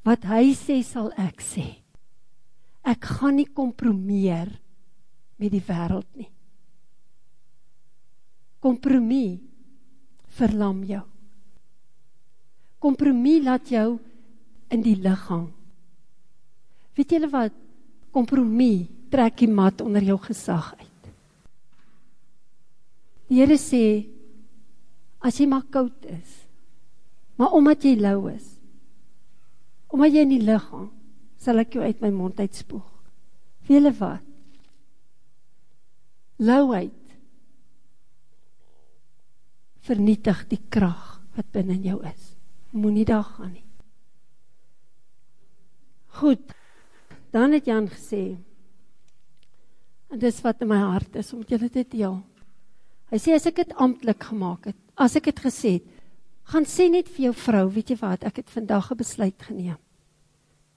Wat hy sê sal ek sê. Ek gaan nie kompromieer met die wêreld nie. Kompromie verlam jou. Kompromie laat jou in die lig hang. Weet julle wat? Kompromie trek die mat onder jou gesag uit. Die Here sê as jy maar koud is, maar omdat jy lou is, omdat jy in die lig hang, sal ek jou uit my mond uitspoeg. Weet julle wat? Louheid vernietig die krag wat binne in jou is. Moenie daar gaan nie. Goed. Dan het Jan gesê en dis wat in my hart is om julle te deel. Hy sê as ek dit amptelik gemaak het, as ek dit gesê het, gaan sê net vir jou vrou, weet jy wat, ek het vandag 'n besluit geneem.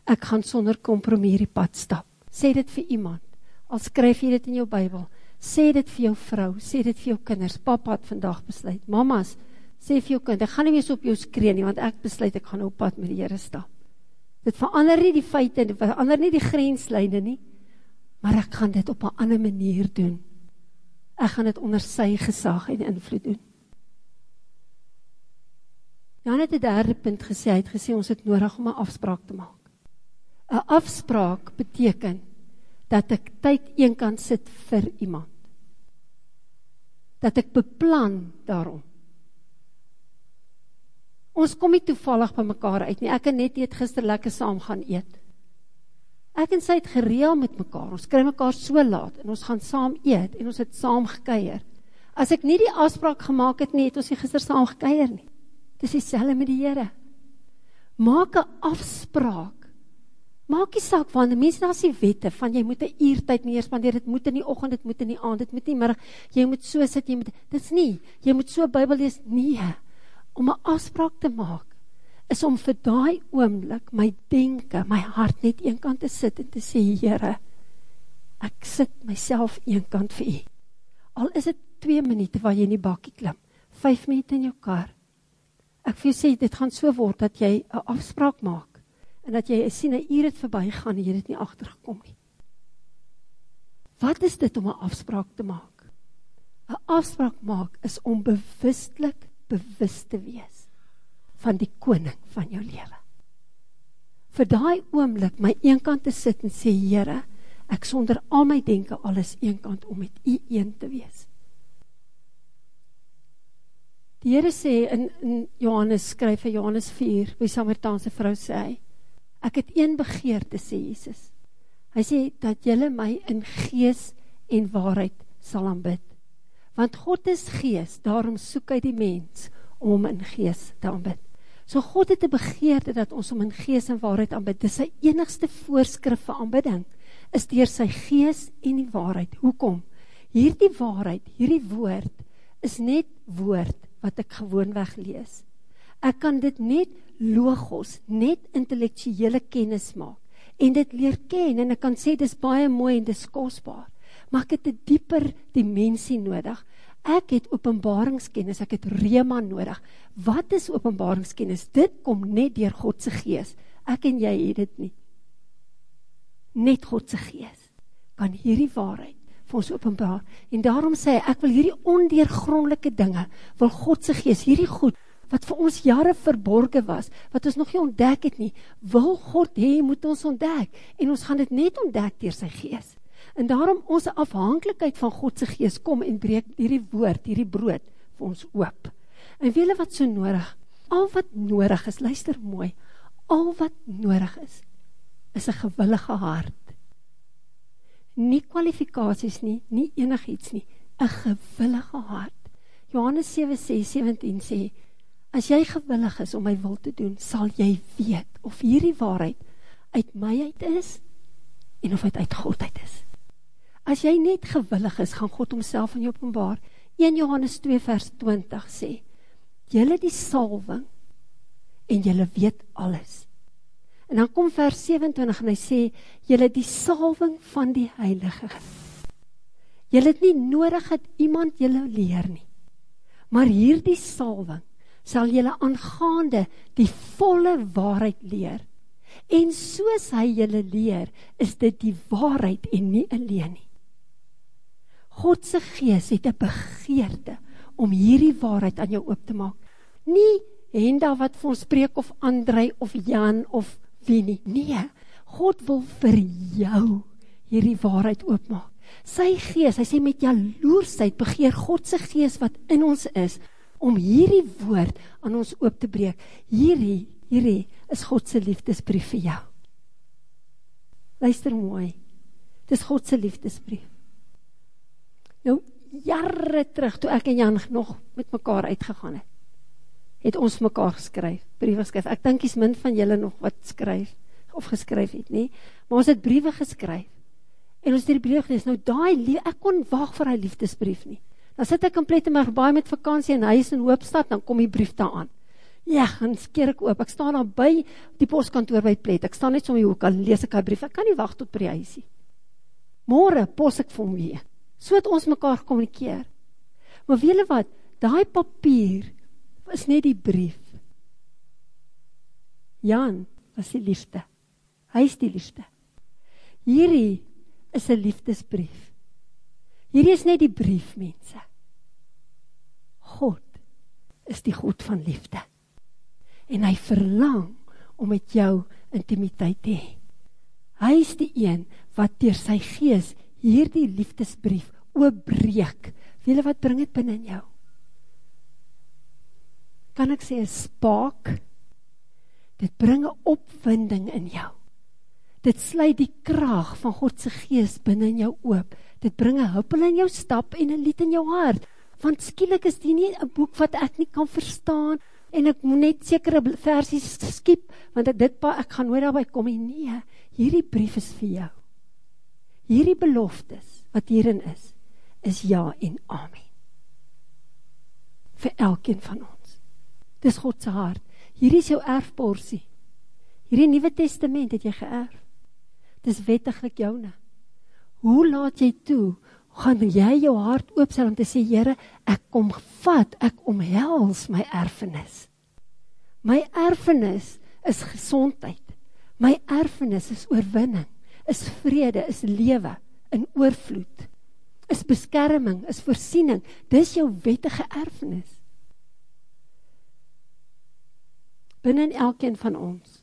Ek gaan sonder kompromie hierdie pad stap. Sê dit vir iemand. Al skryf jy dit in jou Bybel, sê dit vir jou vrou, sê dit vir jou kinders. Pappa het vandag besluit. Mamas, sê vir jou kind, ek gaan nie meer op jou skree nie want ek besluit ek gaan op pad met die Here stap. Dit verander nie die feite, dit verander nie die grenslyne nie, maar ek gaan dit op 'n ander manier doen. Ek gaan dit onder sy gesag en invloed doen. Jan het 'n derde punt gesê, hy het gesê ons het nodig om 'n afspraak te maak. 'n Afspraak beteken dat ek tyd eenkant sit vir iemand. Dat ek beplan daarom. Ons kom nie toevallig by mekaar uit nie. Ek en net eet gister lekker saam gaan eet. Ek en sy het gereël met mekaar. Ons kry mekaar so laat en ons gaan saam eet en ons het saam gekuier. As ek nie die afspraak gemaak het nie, het ons nie gister saam gekuier nie. Dis dieselfde met die Here. Maak 'n afspraak. Maak nie saak wanneer mense daar sien wette van jy moet 'n uur tyd neer spandeer. Dit moet in die oggend, dit moet in die aand, dit moet nie middag. Jy moet so sit, jy moet Dit's nie. Jy moet so Bybel lees. Nee om 'n afspraak te maak is om vir daai oomblik my denke, my hart net eenkant te sit en te sê Here, ek sit myself eenkant vir U. Al is dit 2 minute waar jy in die bakkie klim, 5 minute in jou kar. Ek vir jou sê dit gaan so word dat jy 'n afspraak maak en dat jy sien 'n uur het verbygaan en jy het nie agtergekom nie. Wat is dit om 'n afspraak te maak? 'n Afspraak maak is om bewustelik bewus te wees van die koning van jou lewe. Vir daai oomblik my eenkant te sit en sê Here, ek sonder al my denke alles eenkant om met U een te wees. Die Here sê in in Johannes skryf vir Johannes 4, by Samaritaanse vrou sê hy, ek het een begeerte sê Jesus. Hy sê dat julle my in gees en waarheid sal aanbid want God is gees, daarom soek hy die mens om hom in gees te aanbid. So God het 'n begeerte dat ons hom in gees en waarheid aanbid. Dis sy enigste voorskrif vir aanbidding is deur sy gees en die waarheid. Hoekom? Hierdie waarheid, hierdie woord is net woord wat ek gewoonweg lees. Ek kan dit net logos, net intellektuele kennis maak en dit leer ken en ek kan sê dis baie mooi en dis kosbaar maar ek het 'n dieper dimensie nodig. Ek het openbaringskennis, ek het rema nodig. Wat is openbaringskennis? Dit kom net deur God se gees. Ek en jy het dit nie. Net God se gees kan hierdie waarheid vir ons openbaar. En daarom sê hy, ek wil hierdie ondeurgrondelike dinge, wil God se gees, hierdie goed wat vir ons jare verborge was, wat ons nog nie ontdek het nie, wil God hê moet ons ontdek en ons gaan dit net ontdek deur sy gees. En daarom ons afhanklikheid van God se gees kom en breek hierdie woord, hierdie brood vir ons oop. En weet julle wat so nodig? Al wat nodig is, luister mooi. Al wat nodig is, is 'n gewillige hart. Nie kwalifikasies nie, nie enigiets nie, 'n gewillige hart. Johannes 7:17 sê, as jy gewillig is om my wil te doen, sal jy weet of hierdie waarheid uit my uit is en of dit uit God uit is. As jy net gewillig is, gaan God homself aan jou openbaar. 1 Johannes 2 vers 20 sê: "Julle die salwing en julle weet alles." En dan kom vers 27 en hy sê: "Julle die salwing van die Heilige Gees." Julle het nie nodig dat iemand julle leer nie. Maar hierdie salwing sal julle aangaande die volle waarheid leer. En soos hy julle leer, is dit die waarheid en nie 'n leuen nie. God se gees het 'n begeerte om hierdie waarheid aan jou oop te maak. Nie Henda wat vir ons spreek of Andrei of Jan of wie nie. Nee, God wil vir jou hierdie waarheid oopmaak. Sy gees, hy sê met jaloersheid begeer God se gees wat in ons is om hierdie woord aan ons oop te breek. Hierdie, hierdie is God se liefdesbrief vir jou. Luister mooi. Dis God se liefdesbrief. Nou jare terug toe ek en Jan nog met mekaar uitgegaan het, het ons mekaar geskryf, briewe geskryf. Ek dink dis min van julle nog wat skryf of geskryf het, nê? Maar ons het briewe geskryf. En ons het die briewe gelees. Nou daai ek kon wag vir hy liefdesbrief nie. Dan sit ek in Plettenberg baie met vakansie in huis in Hoopstad, dan kom die brief daar aan. Ja, en skeer ek oop. Ek staan daar by die poskantoor by Plet. Ek staan net so om die hoek al lees ek 'n brief. Ek kan nie wag tot by die huisie. Môre pos ek vir hom weer. So het ons mekaar kommunikeer. Maar weet julle wat? Daai papier is net die brief. Jan was die liefde. Hy is die liefde. Hierdie is 'n liefdesbrief. Hierdie is net die brief, mense. God is die God van liefde en hy verlang om met jou intimiteit te hê. Hy is die een wat deur sy gees hierdie liefdesbrief oopbreek. Wiele wat bring dit binne in jou? Kan ek sê 'n spark? Dit bring 'n opwinding in jou. Dit sluit die krag van God se gees binne in jou oop. Dit bring 'n hoop in jou stap en 'n lied in jou hart. Want skielik is dit nie 'n boek wat ek nie kan verstaan en ek moet net sekere versies skiep want ek dit pa ek gaan nooit daarby kom nie. Nee, hierdie brief is vir jou. Hierdie beloftes wat hierin is, is ja en amen. Vir elkeen van ons. Dis God se hart. Hierdie is jou erfporsie. Hierdie Nuwe Testament het jy geërf. Dis wettiglik joune. Hoe laat jy toe gaan jy jou hart oopstel om te sê Here, ek kom vat, ek omhels my erfenis. My erfenis is gesondheid. My erfenis is oorwinning, is vrede, is lewe in oorvloed. Is beskerming, is voorsiening. Dis jou wettige erfenis. Binne in elkeen van ons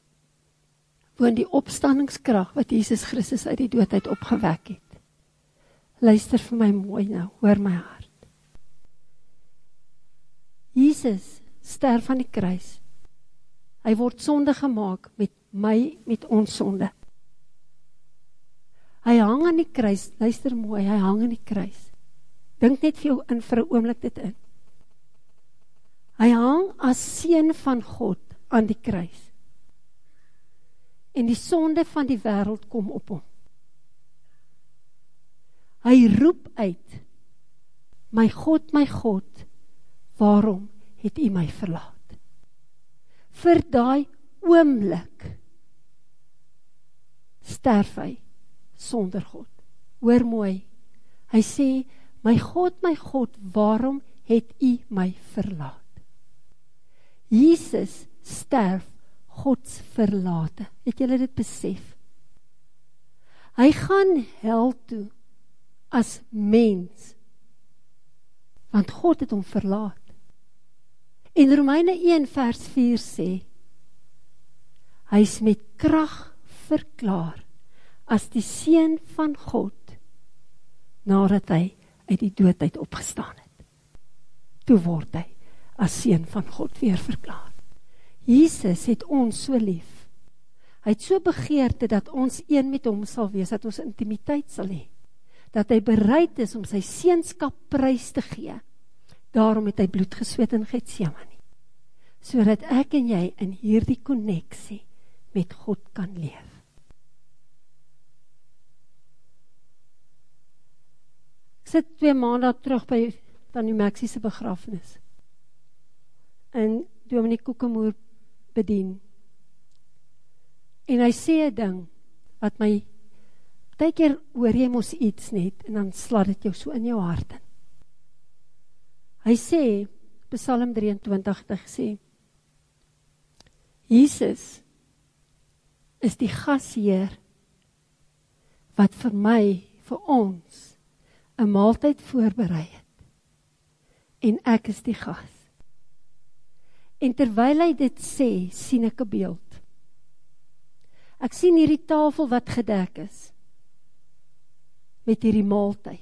woon die opstandingskrag wat Jesus Christus uit die dood uit opgewek het. Luister vir my mooi nou, hoor my hart. Jesus sterf aan die kruis. Hy word sonde gemaak met my met ons sonde. Hy hang aan die kruis. Luister mooi, hy hang aan die kruis. Dink net vir jou in vir 'n oomblik dit in. Hy hang as seun van God aan die kruis. En die sonde van die wêreld kom op hom. Hy roep uit: My God, my God, waarom het U my verlaat? Vir daai oomblik sterf hy sonder God. Hoor mooi. Hy sê: My God, my God, waarom het U my verlaat? Jesus sterf Gods verlate. Het julle dit besef? Hy gaan hel toe as mens. Want God het hom verlaat. En Romeine 1 vers 4 sê hy is met krag verklaar as die seun van God nadat hy uit die dood uit opgestaan het. Toe word hy as seun van God weer verklaar. Jesus het ons so lief. Hy het so begeerte dat ons een met hom sal wees, dat ons intimiteit sal hê. Dat hy bereid is om sy seenskap prys te gee. Daarom het hy bloed gesweet in Getsemane. Sodat ek en jy in hierdie koneksie met God kan leef. Ek sit twee maande terug by Tannie Maxie se begrafnis. En Dominiek Kokemoer bedien. En hy sê 'n ding wat my baie keer hoor jy mos iets net en dan slat dit jou so in jou hart in. Hy sê Psalm 23 sê Jesus is die gasheer wat vir my vir ons 'n maaltyd voorberei het. En ek is die gas. En terwyl hy dit sê, sien ek 'n beeld. Ek sien hierdie tafel wat gedek is met hierdie maaltyd.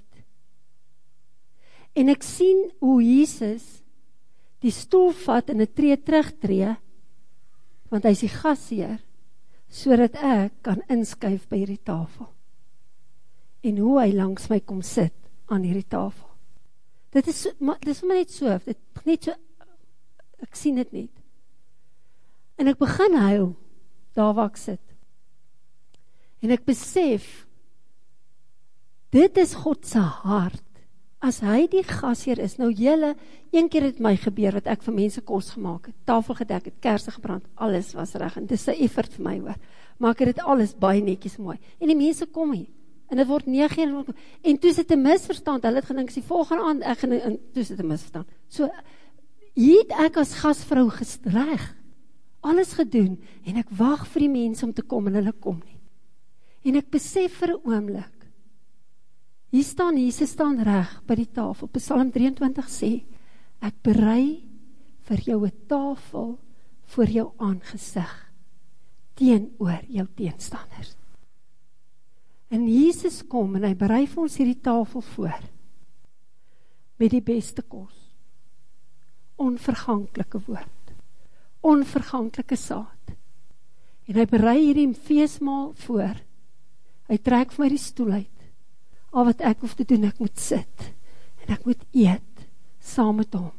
En ek sien hoe Jesus die stoel vat en 'n tree terugtreë want hy is die gasheer sodat ek kan inskuif by hierdie tafel. En hoe hy langs my kom sit aan hierdie tafel. Dit is maar dis maar net so, dit net so ek sien dit net. En ek begin huil daar waar ek sit. En ek besef dit is God se hart. As hy die gasheer is, nou julle, een keer het my gebeur wat ek vir mense kos gemaak het, tafel gedek het, kersse gebrand, alles was reg en dis 'n effort vir my hoor. Maak dit alles baie netjies mooi. En die mense kom hier en dit word 9 en en toe sit 'n misverstand. Hulle het gedink dis die volgende aand ek gaan en toe sit 'n misverstand. So hier het ek as gasvrou gestreg. Alles gedoen en ek wag vir die mense om te kom en hulle kom nie. En ek besef vir 'n oomblik. Hier staan Jesus staan reg by die tafel. Psalm 23 sê ek berei vir jou 'n tafel voor jou aangesig teenoor jou teenstanders. En Jesus kom en hy berei vir ons hierdie tafel voor met die beste kos. Onverganklike woord. Onverganklike saad. En hy berei hierdie feesmaal voor. Hy trek vir my die stoel uit. Al wat ek hoef te doen, ek moet sit en ek moet eet saam met hom.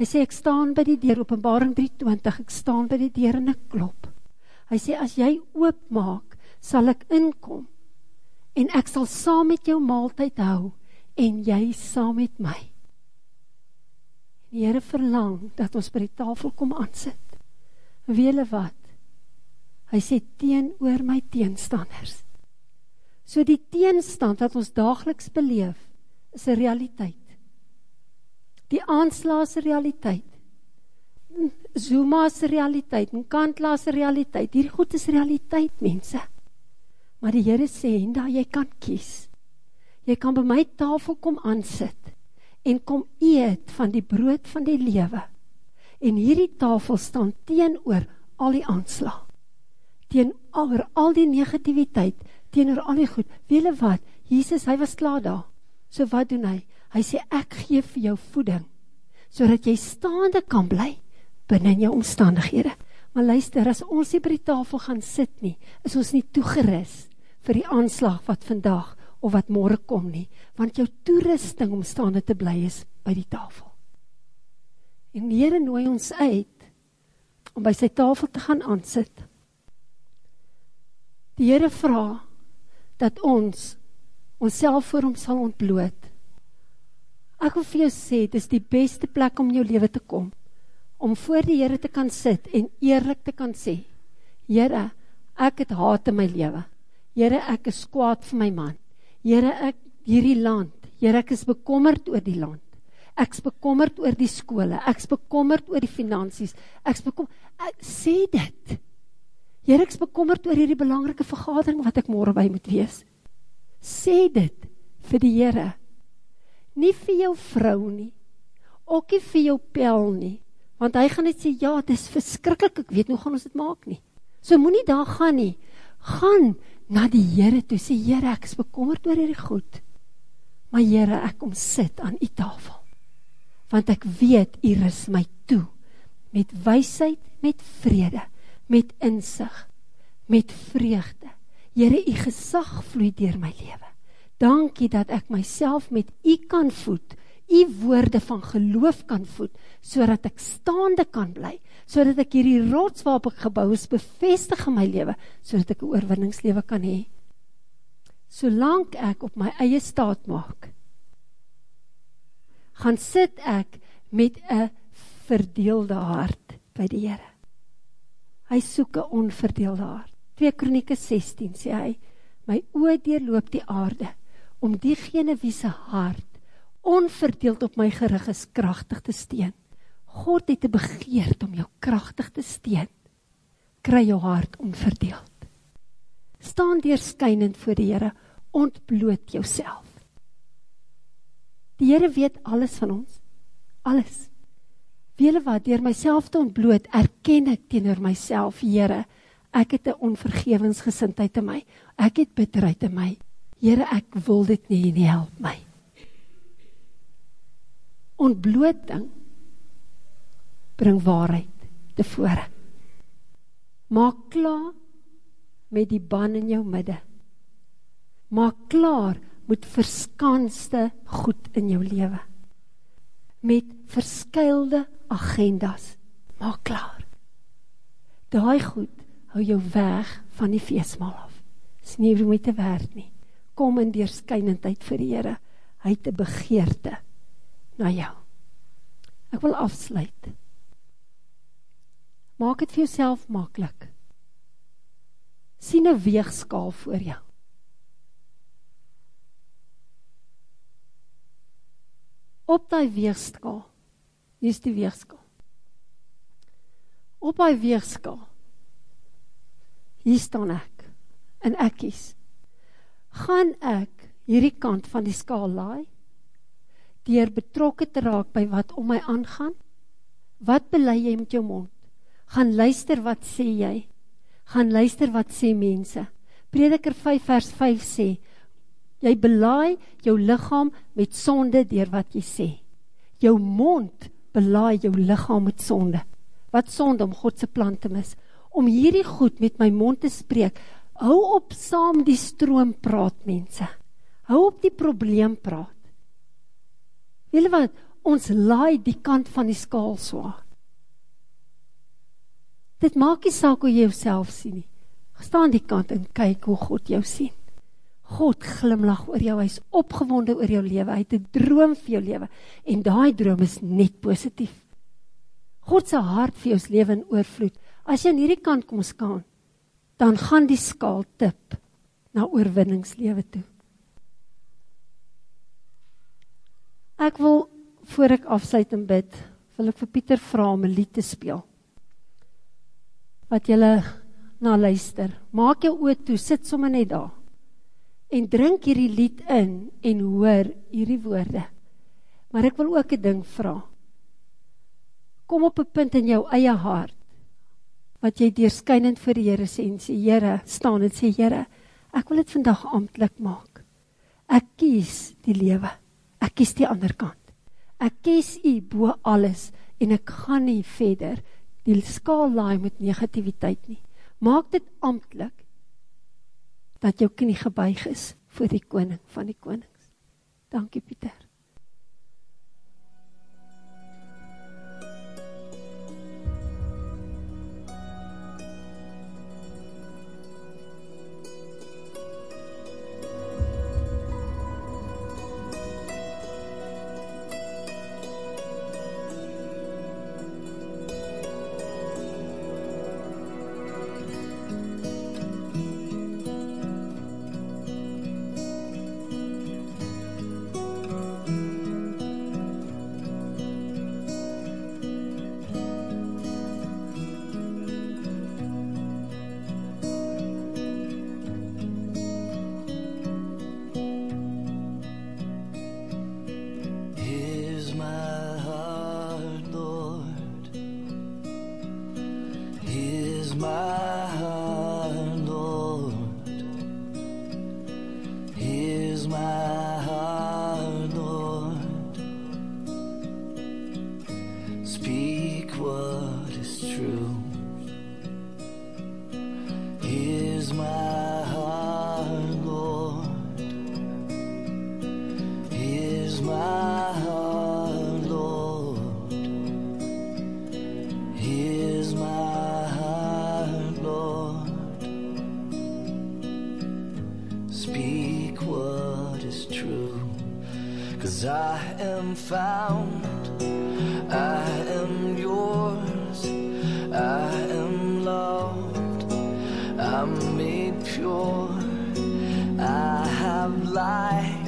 Hy sê ek staan by die deur Openbaring 3:20, ek staan by die deur en ek klop. Hy sê as jy oopmaak, sal ek inkom en ek sal saam met jou maaltyd hou en jy saam met my. Die Here verlang dat ons by die tafel kom aansit. Wie hulle wat? Hy sê teenoor my teenstanders. So die teenstand wat ons daagliks beleef is 'n realiteit. Die aanslae se realiteit. Zuma se realiteit, Nkandla se realiteit. Hierdie goed is realiteit mense. Maar die Here sê daai jy kan kies. Jy kan by my tafel kom aansit en kom eet van die brood van die lewe. En hierdie tafel staan teenoor al die aanslag. Teenoor al die negativiteit, teenoor al die goed. Weet jy wat? Jesus, hy was klaar daar. So wat doen hy? Hy sê ek gee vir jou voeding sodat jy staande kan bly binne in jou omstandighede. Maar luister, as ons nie by die tafel gaan sit nie, is ons nie toegerus vir die aanslag wat vandag of wat môre kom nie, want jou toerusting om staande te bly is by die tafel. En die Here nooi ons uit om by sy tafel te gaan aansit. Die Here vra dat ons onsself voor hom sal ontbloot. Ek wil vir jou sê, dis die beste plek om in jou lewe te kom om voor die Here te kan sit en eerlik te kan sê: Here, ek het haat in my lewe. Here, ek is kwaad vir my man. Here, ek hierdie land. Here, ek is bekommerd oor die land. Ek's bekommerd oor die skole. Ek's bekommerd oor die finansies. Ek's bekom ek sê dit. Here, ek's bekommerd oor hierdie belangrike vergadering wat ek môre by moet wees. Sê dit vir die Here. Nie vir jou vrou nie. Ook nie vir jou pel nie, want hy gaan net sê ja, dis verskriklik. Ek weet hoe gaan ons dit maak nie. So moenie daar gaan nie. Gaan na die Here toe sê Here ek is bekommerd oor hierdie goed. Maar Here ek kom sit aan u tafel. want ek weet U rus my toe met wysheid, met vrede, met insig, met vreugde. Here, U gesag vloei deur my lewe. Dankie dat ek myself met U kan voed, U woorde van geloof kan voed, sodat ek staande kan bly, sodat ek hierdie rots waarop ek gebou is bevestig in my lewe, sodat ek 'n oorwinningslewe kan hê. Solank ek op my eie staat maak, gaan sit ek met 'n verdeelde hart by die Here. Hy soek 'n onverdeelde hart. 2 Kronieke 16 sê hy: "My oë deurloop die aarde om diegene wie se hart onverdeeld op my gerig is kragtig te steun. God het 'n begeerte om jou kragtig te steun. Kry jou hart onverdeeld. Staan deurskynend voor die Here, ontbloot jouself. Die Here weet alles van ons. Alles. Wiele wat deur myself te ontbloot, erken ek teenoor myself, Here, ek het 'n onvergewensgesindheid in my. Ek het bitterheid in my. Here, ek wil dit nie, nie help my. Ontblooting bring waarheid tevore. Maak klaar met die ban in jou midde. Maak klaar met verskanste goed in jou lewe. Met verskeilde agendas. Maak klaar. Daai goed hou jou weg van die feesmaal af. Dis nie hoe met te werk nie. Kom in deurskynendheid vir die Here. Hy het 'n begeerte na jou. Ek wil afsluit. Maak dit vir jouself maklik. sien 'n weegskaal voor jou. Op daai weegskaal, hier is die weegskaal. Op daai weegskaal. Hier staan ek en ek kies. Gaan ek hierdie kant van die skaal laai? Deur betrokke te raak by wat om my aangaan? Wat bely jy met jou mond? Gaan luister wat sê jy? Gaan luister wat sê mense? Prediker 5 vers 5 sê: Jy belaai jou liggaam met sonde deur wat jy sê. Jou mond belaai jou liggaam met sonde. Wat sonde om God se plan te mis. Om hierdie goed met my mond te spreek. Hou op saam die stroom praat mense. Hou op die probleem praat. Julle wat ons laai die kant van die skaal swaar. Dit maak nie saak hoe jy jouself sien nie. Staan die kant en kyk hoe God jou sien. God glimlag oor jou, hy's opgewonde oor jou lewe. Hy het 'n droom vir jou lewe en daai droom is net positief. God se hart vir jou lewe in oorvloed. As jy aan hierdie kant kom staan, dan gaan die skaal tip na oorwinningslewe toe. Ek wil voor ek afsluit en bid, wil ek vir Pieter vra om 'n lied te speel. Wat julle na luister. Maak jou oë toe, sit sommer net daar en drink hierdie lied in en hoor hierdie woorde. Maar ek wil ook 'n ding vra. Kom op 'n punt in jou eie hart wat jy deurskynend vir die Here sê en sê Here, staan en sê Here, ek wil dit vandag amptelik maak. Ek kies die lewe. Ek kies die ander kant. Ek kies U bo alles en ek gaan nie verder die skaal laai met negativiteit nie. Maak dit amptelik dat jou knie gebuig is voor die koning van die konings. Dankie Pieter. I'm made pure, I have life,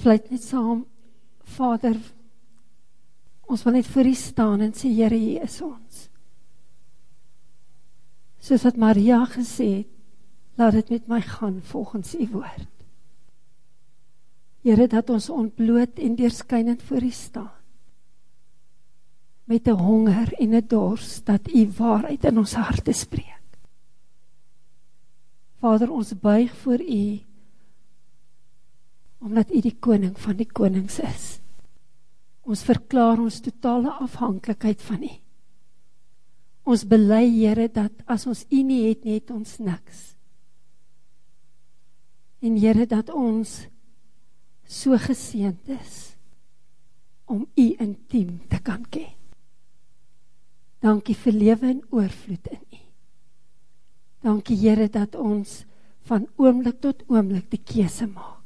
ons bly net saam. Vader, ons wil net voor U staan en sê Here, hier is ons. Soos wat Maria gesê het, laat dit met my gaan volgens U woord. Here, dat ons ontbloot en deurskynend voor U staan. Met 'n honger en 'n dors dat U waarheid in ons harte spreek. Vader, ons buig voor U omdat U die koning van die konings is. Ons verklaar ons totale afhanklikheid van U. Ons bely Here dat as ons U nie het nie, het ons niks. En Here dat ons so geseënd is om U intiem te kan ken. Dankie vir lewe en oorvloed in U. Dankie Here dat ons van oomblik tot oomblik die keuse maak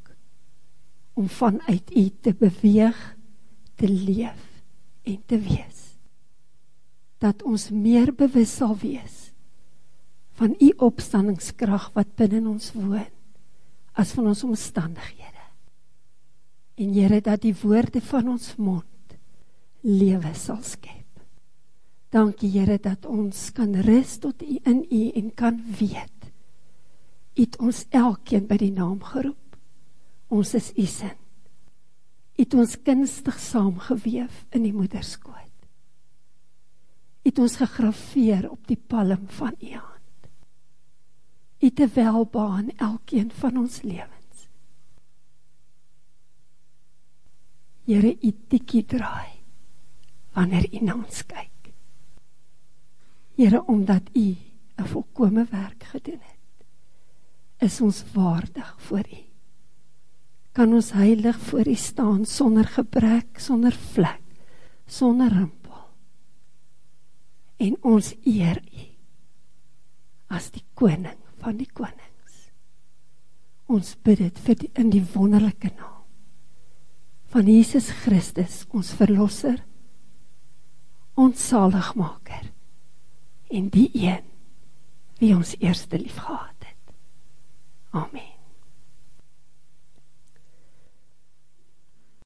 om vanuit U te beweeg, te leef en te wees. Dat ons meer bewus sal wees van U opstandingskrag wat binne ons woon as van ons omstandighede. En Here dat die woorde van ons mond lewe sal skep. Dankie Here dat ons kan rus tot U in U en kan weet. U het ons elkeen by die naam geroep ons is u sin. Het ons kunstig saamgeweef in die moederskoot. Het ons gegraveer op die palm van u hand. Het 'n welbaan elkeen van ons lewens. Here, u tikkie draai wanneer u na ons kyk. Here, omdat u 'n volkomme werk gedoen het, is ons waardig voor u kan ons heilig voor U staan sonder gebrek, sonder vlek, sonder rimpel. En ons eer U as die koning van die konings. Ons bid dit vir die, in die wonderlike naam van Jesus Christus, ons verlosser, ons saligmaker en die een wie ons eerste lief gehad het. Amen.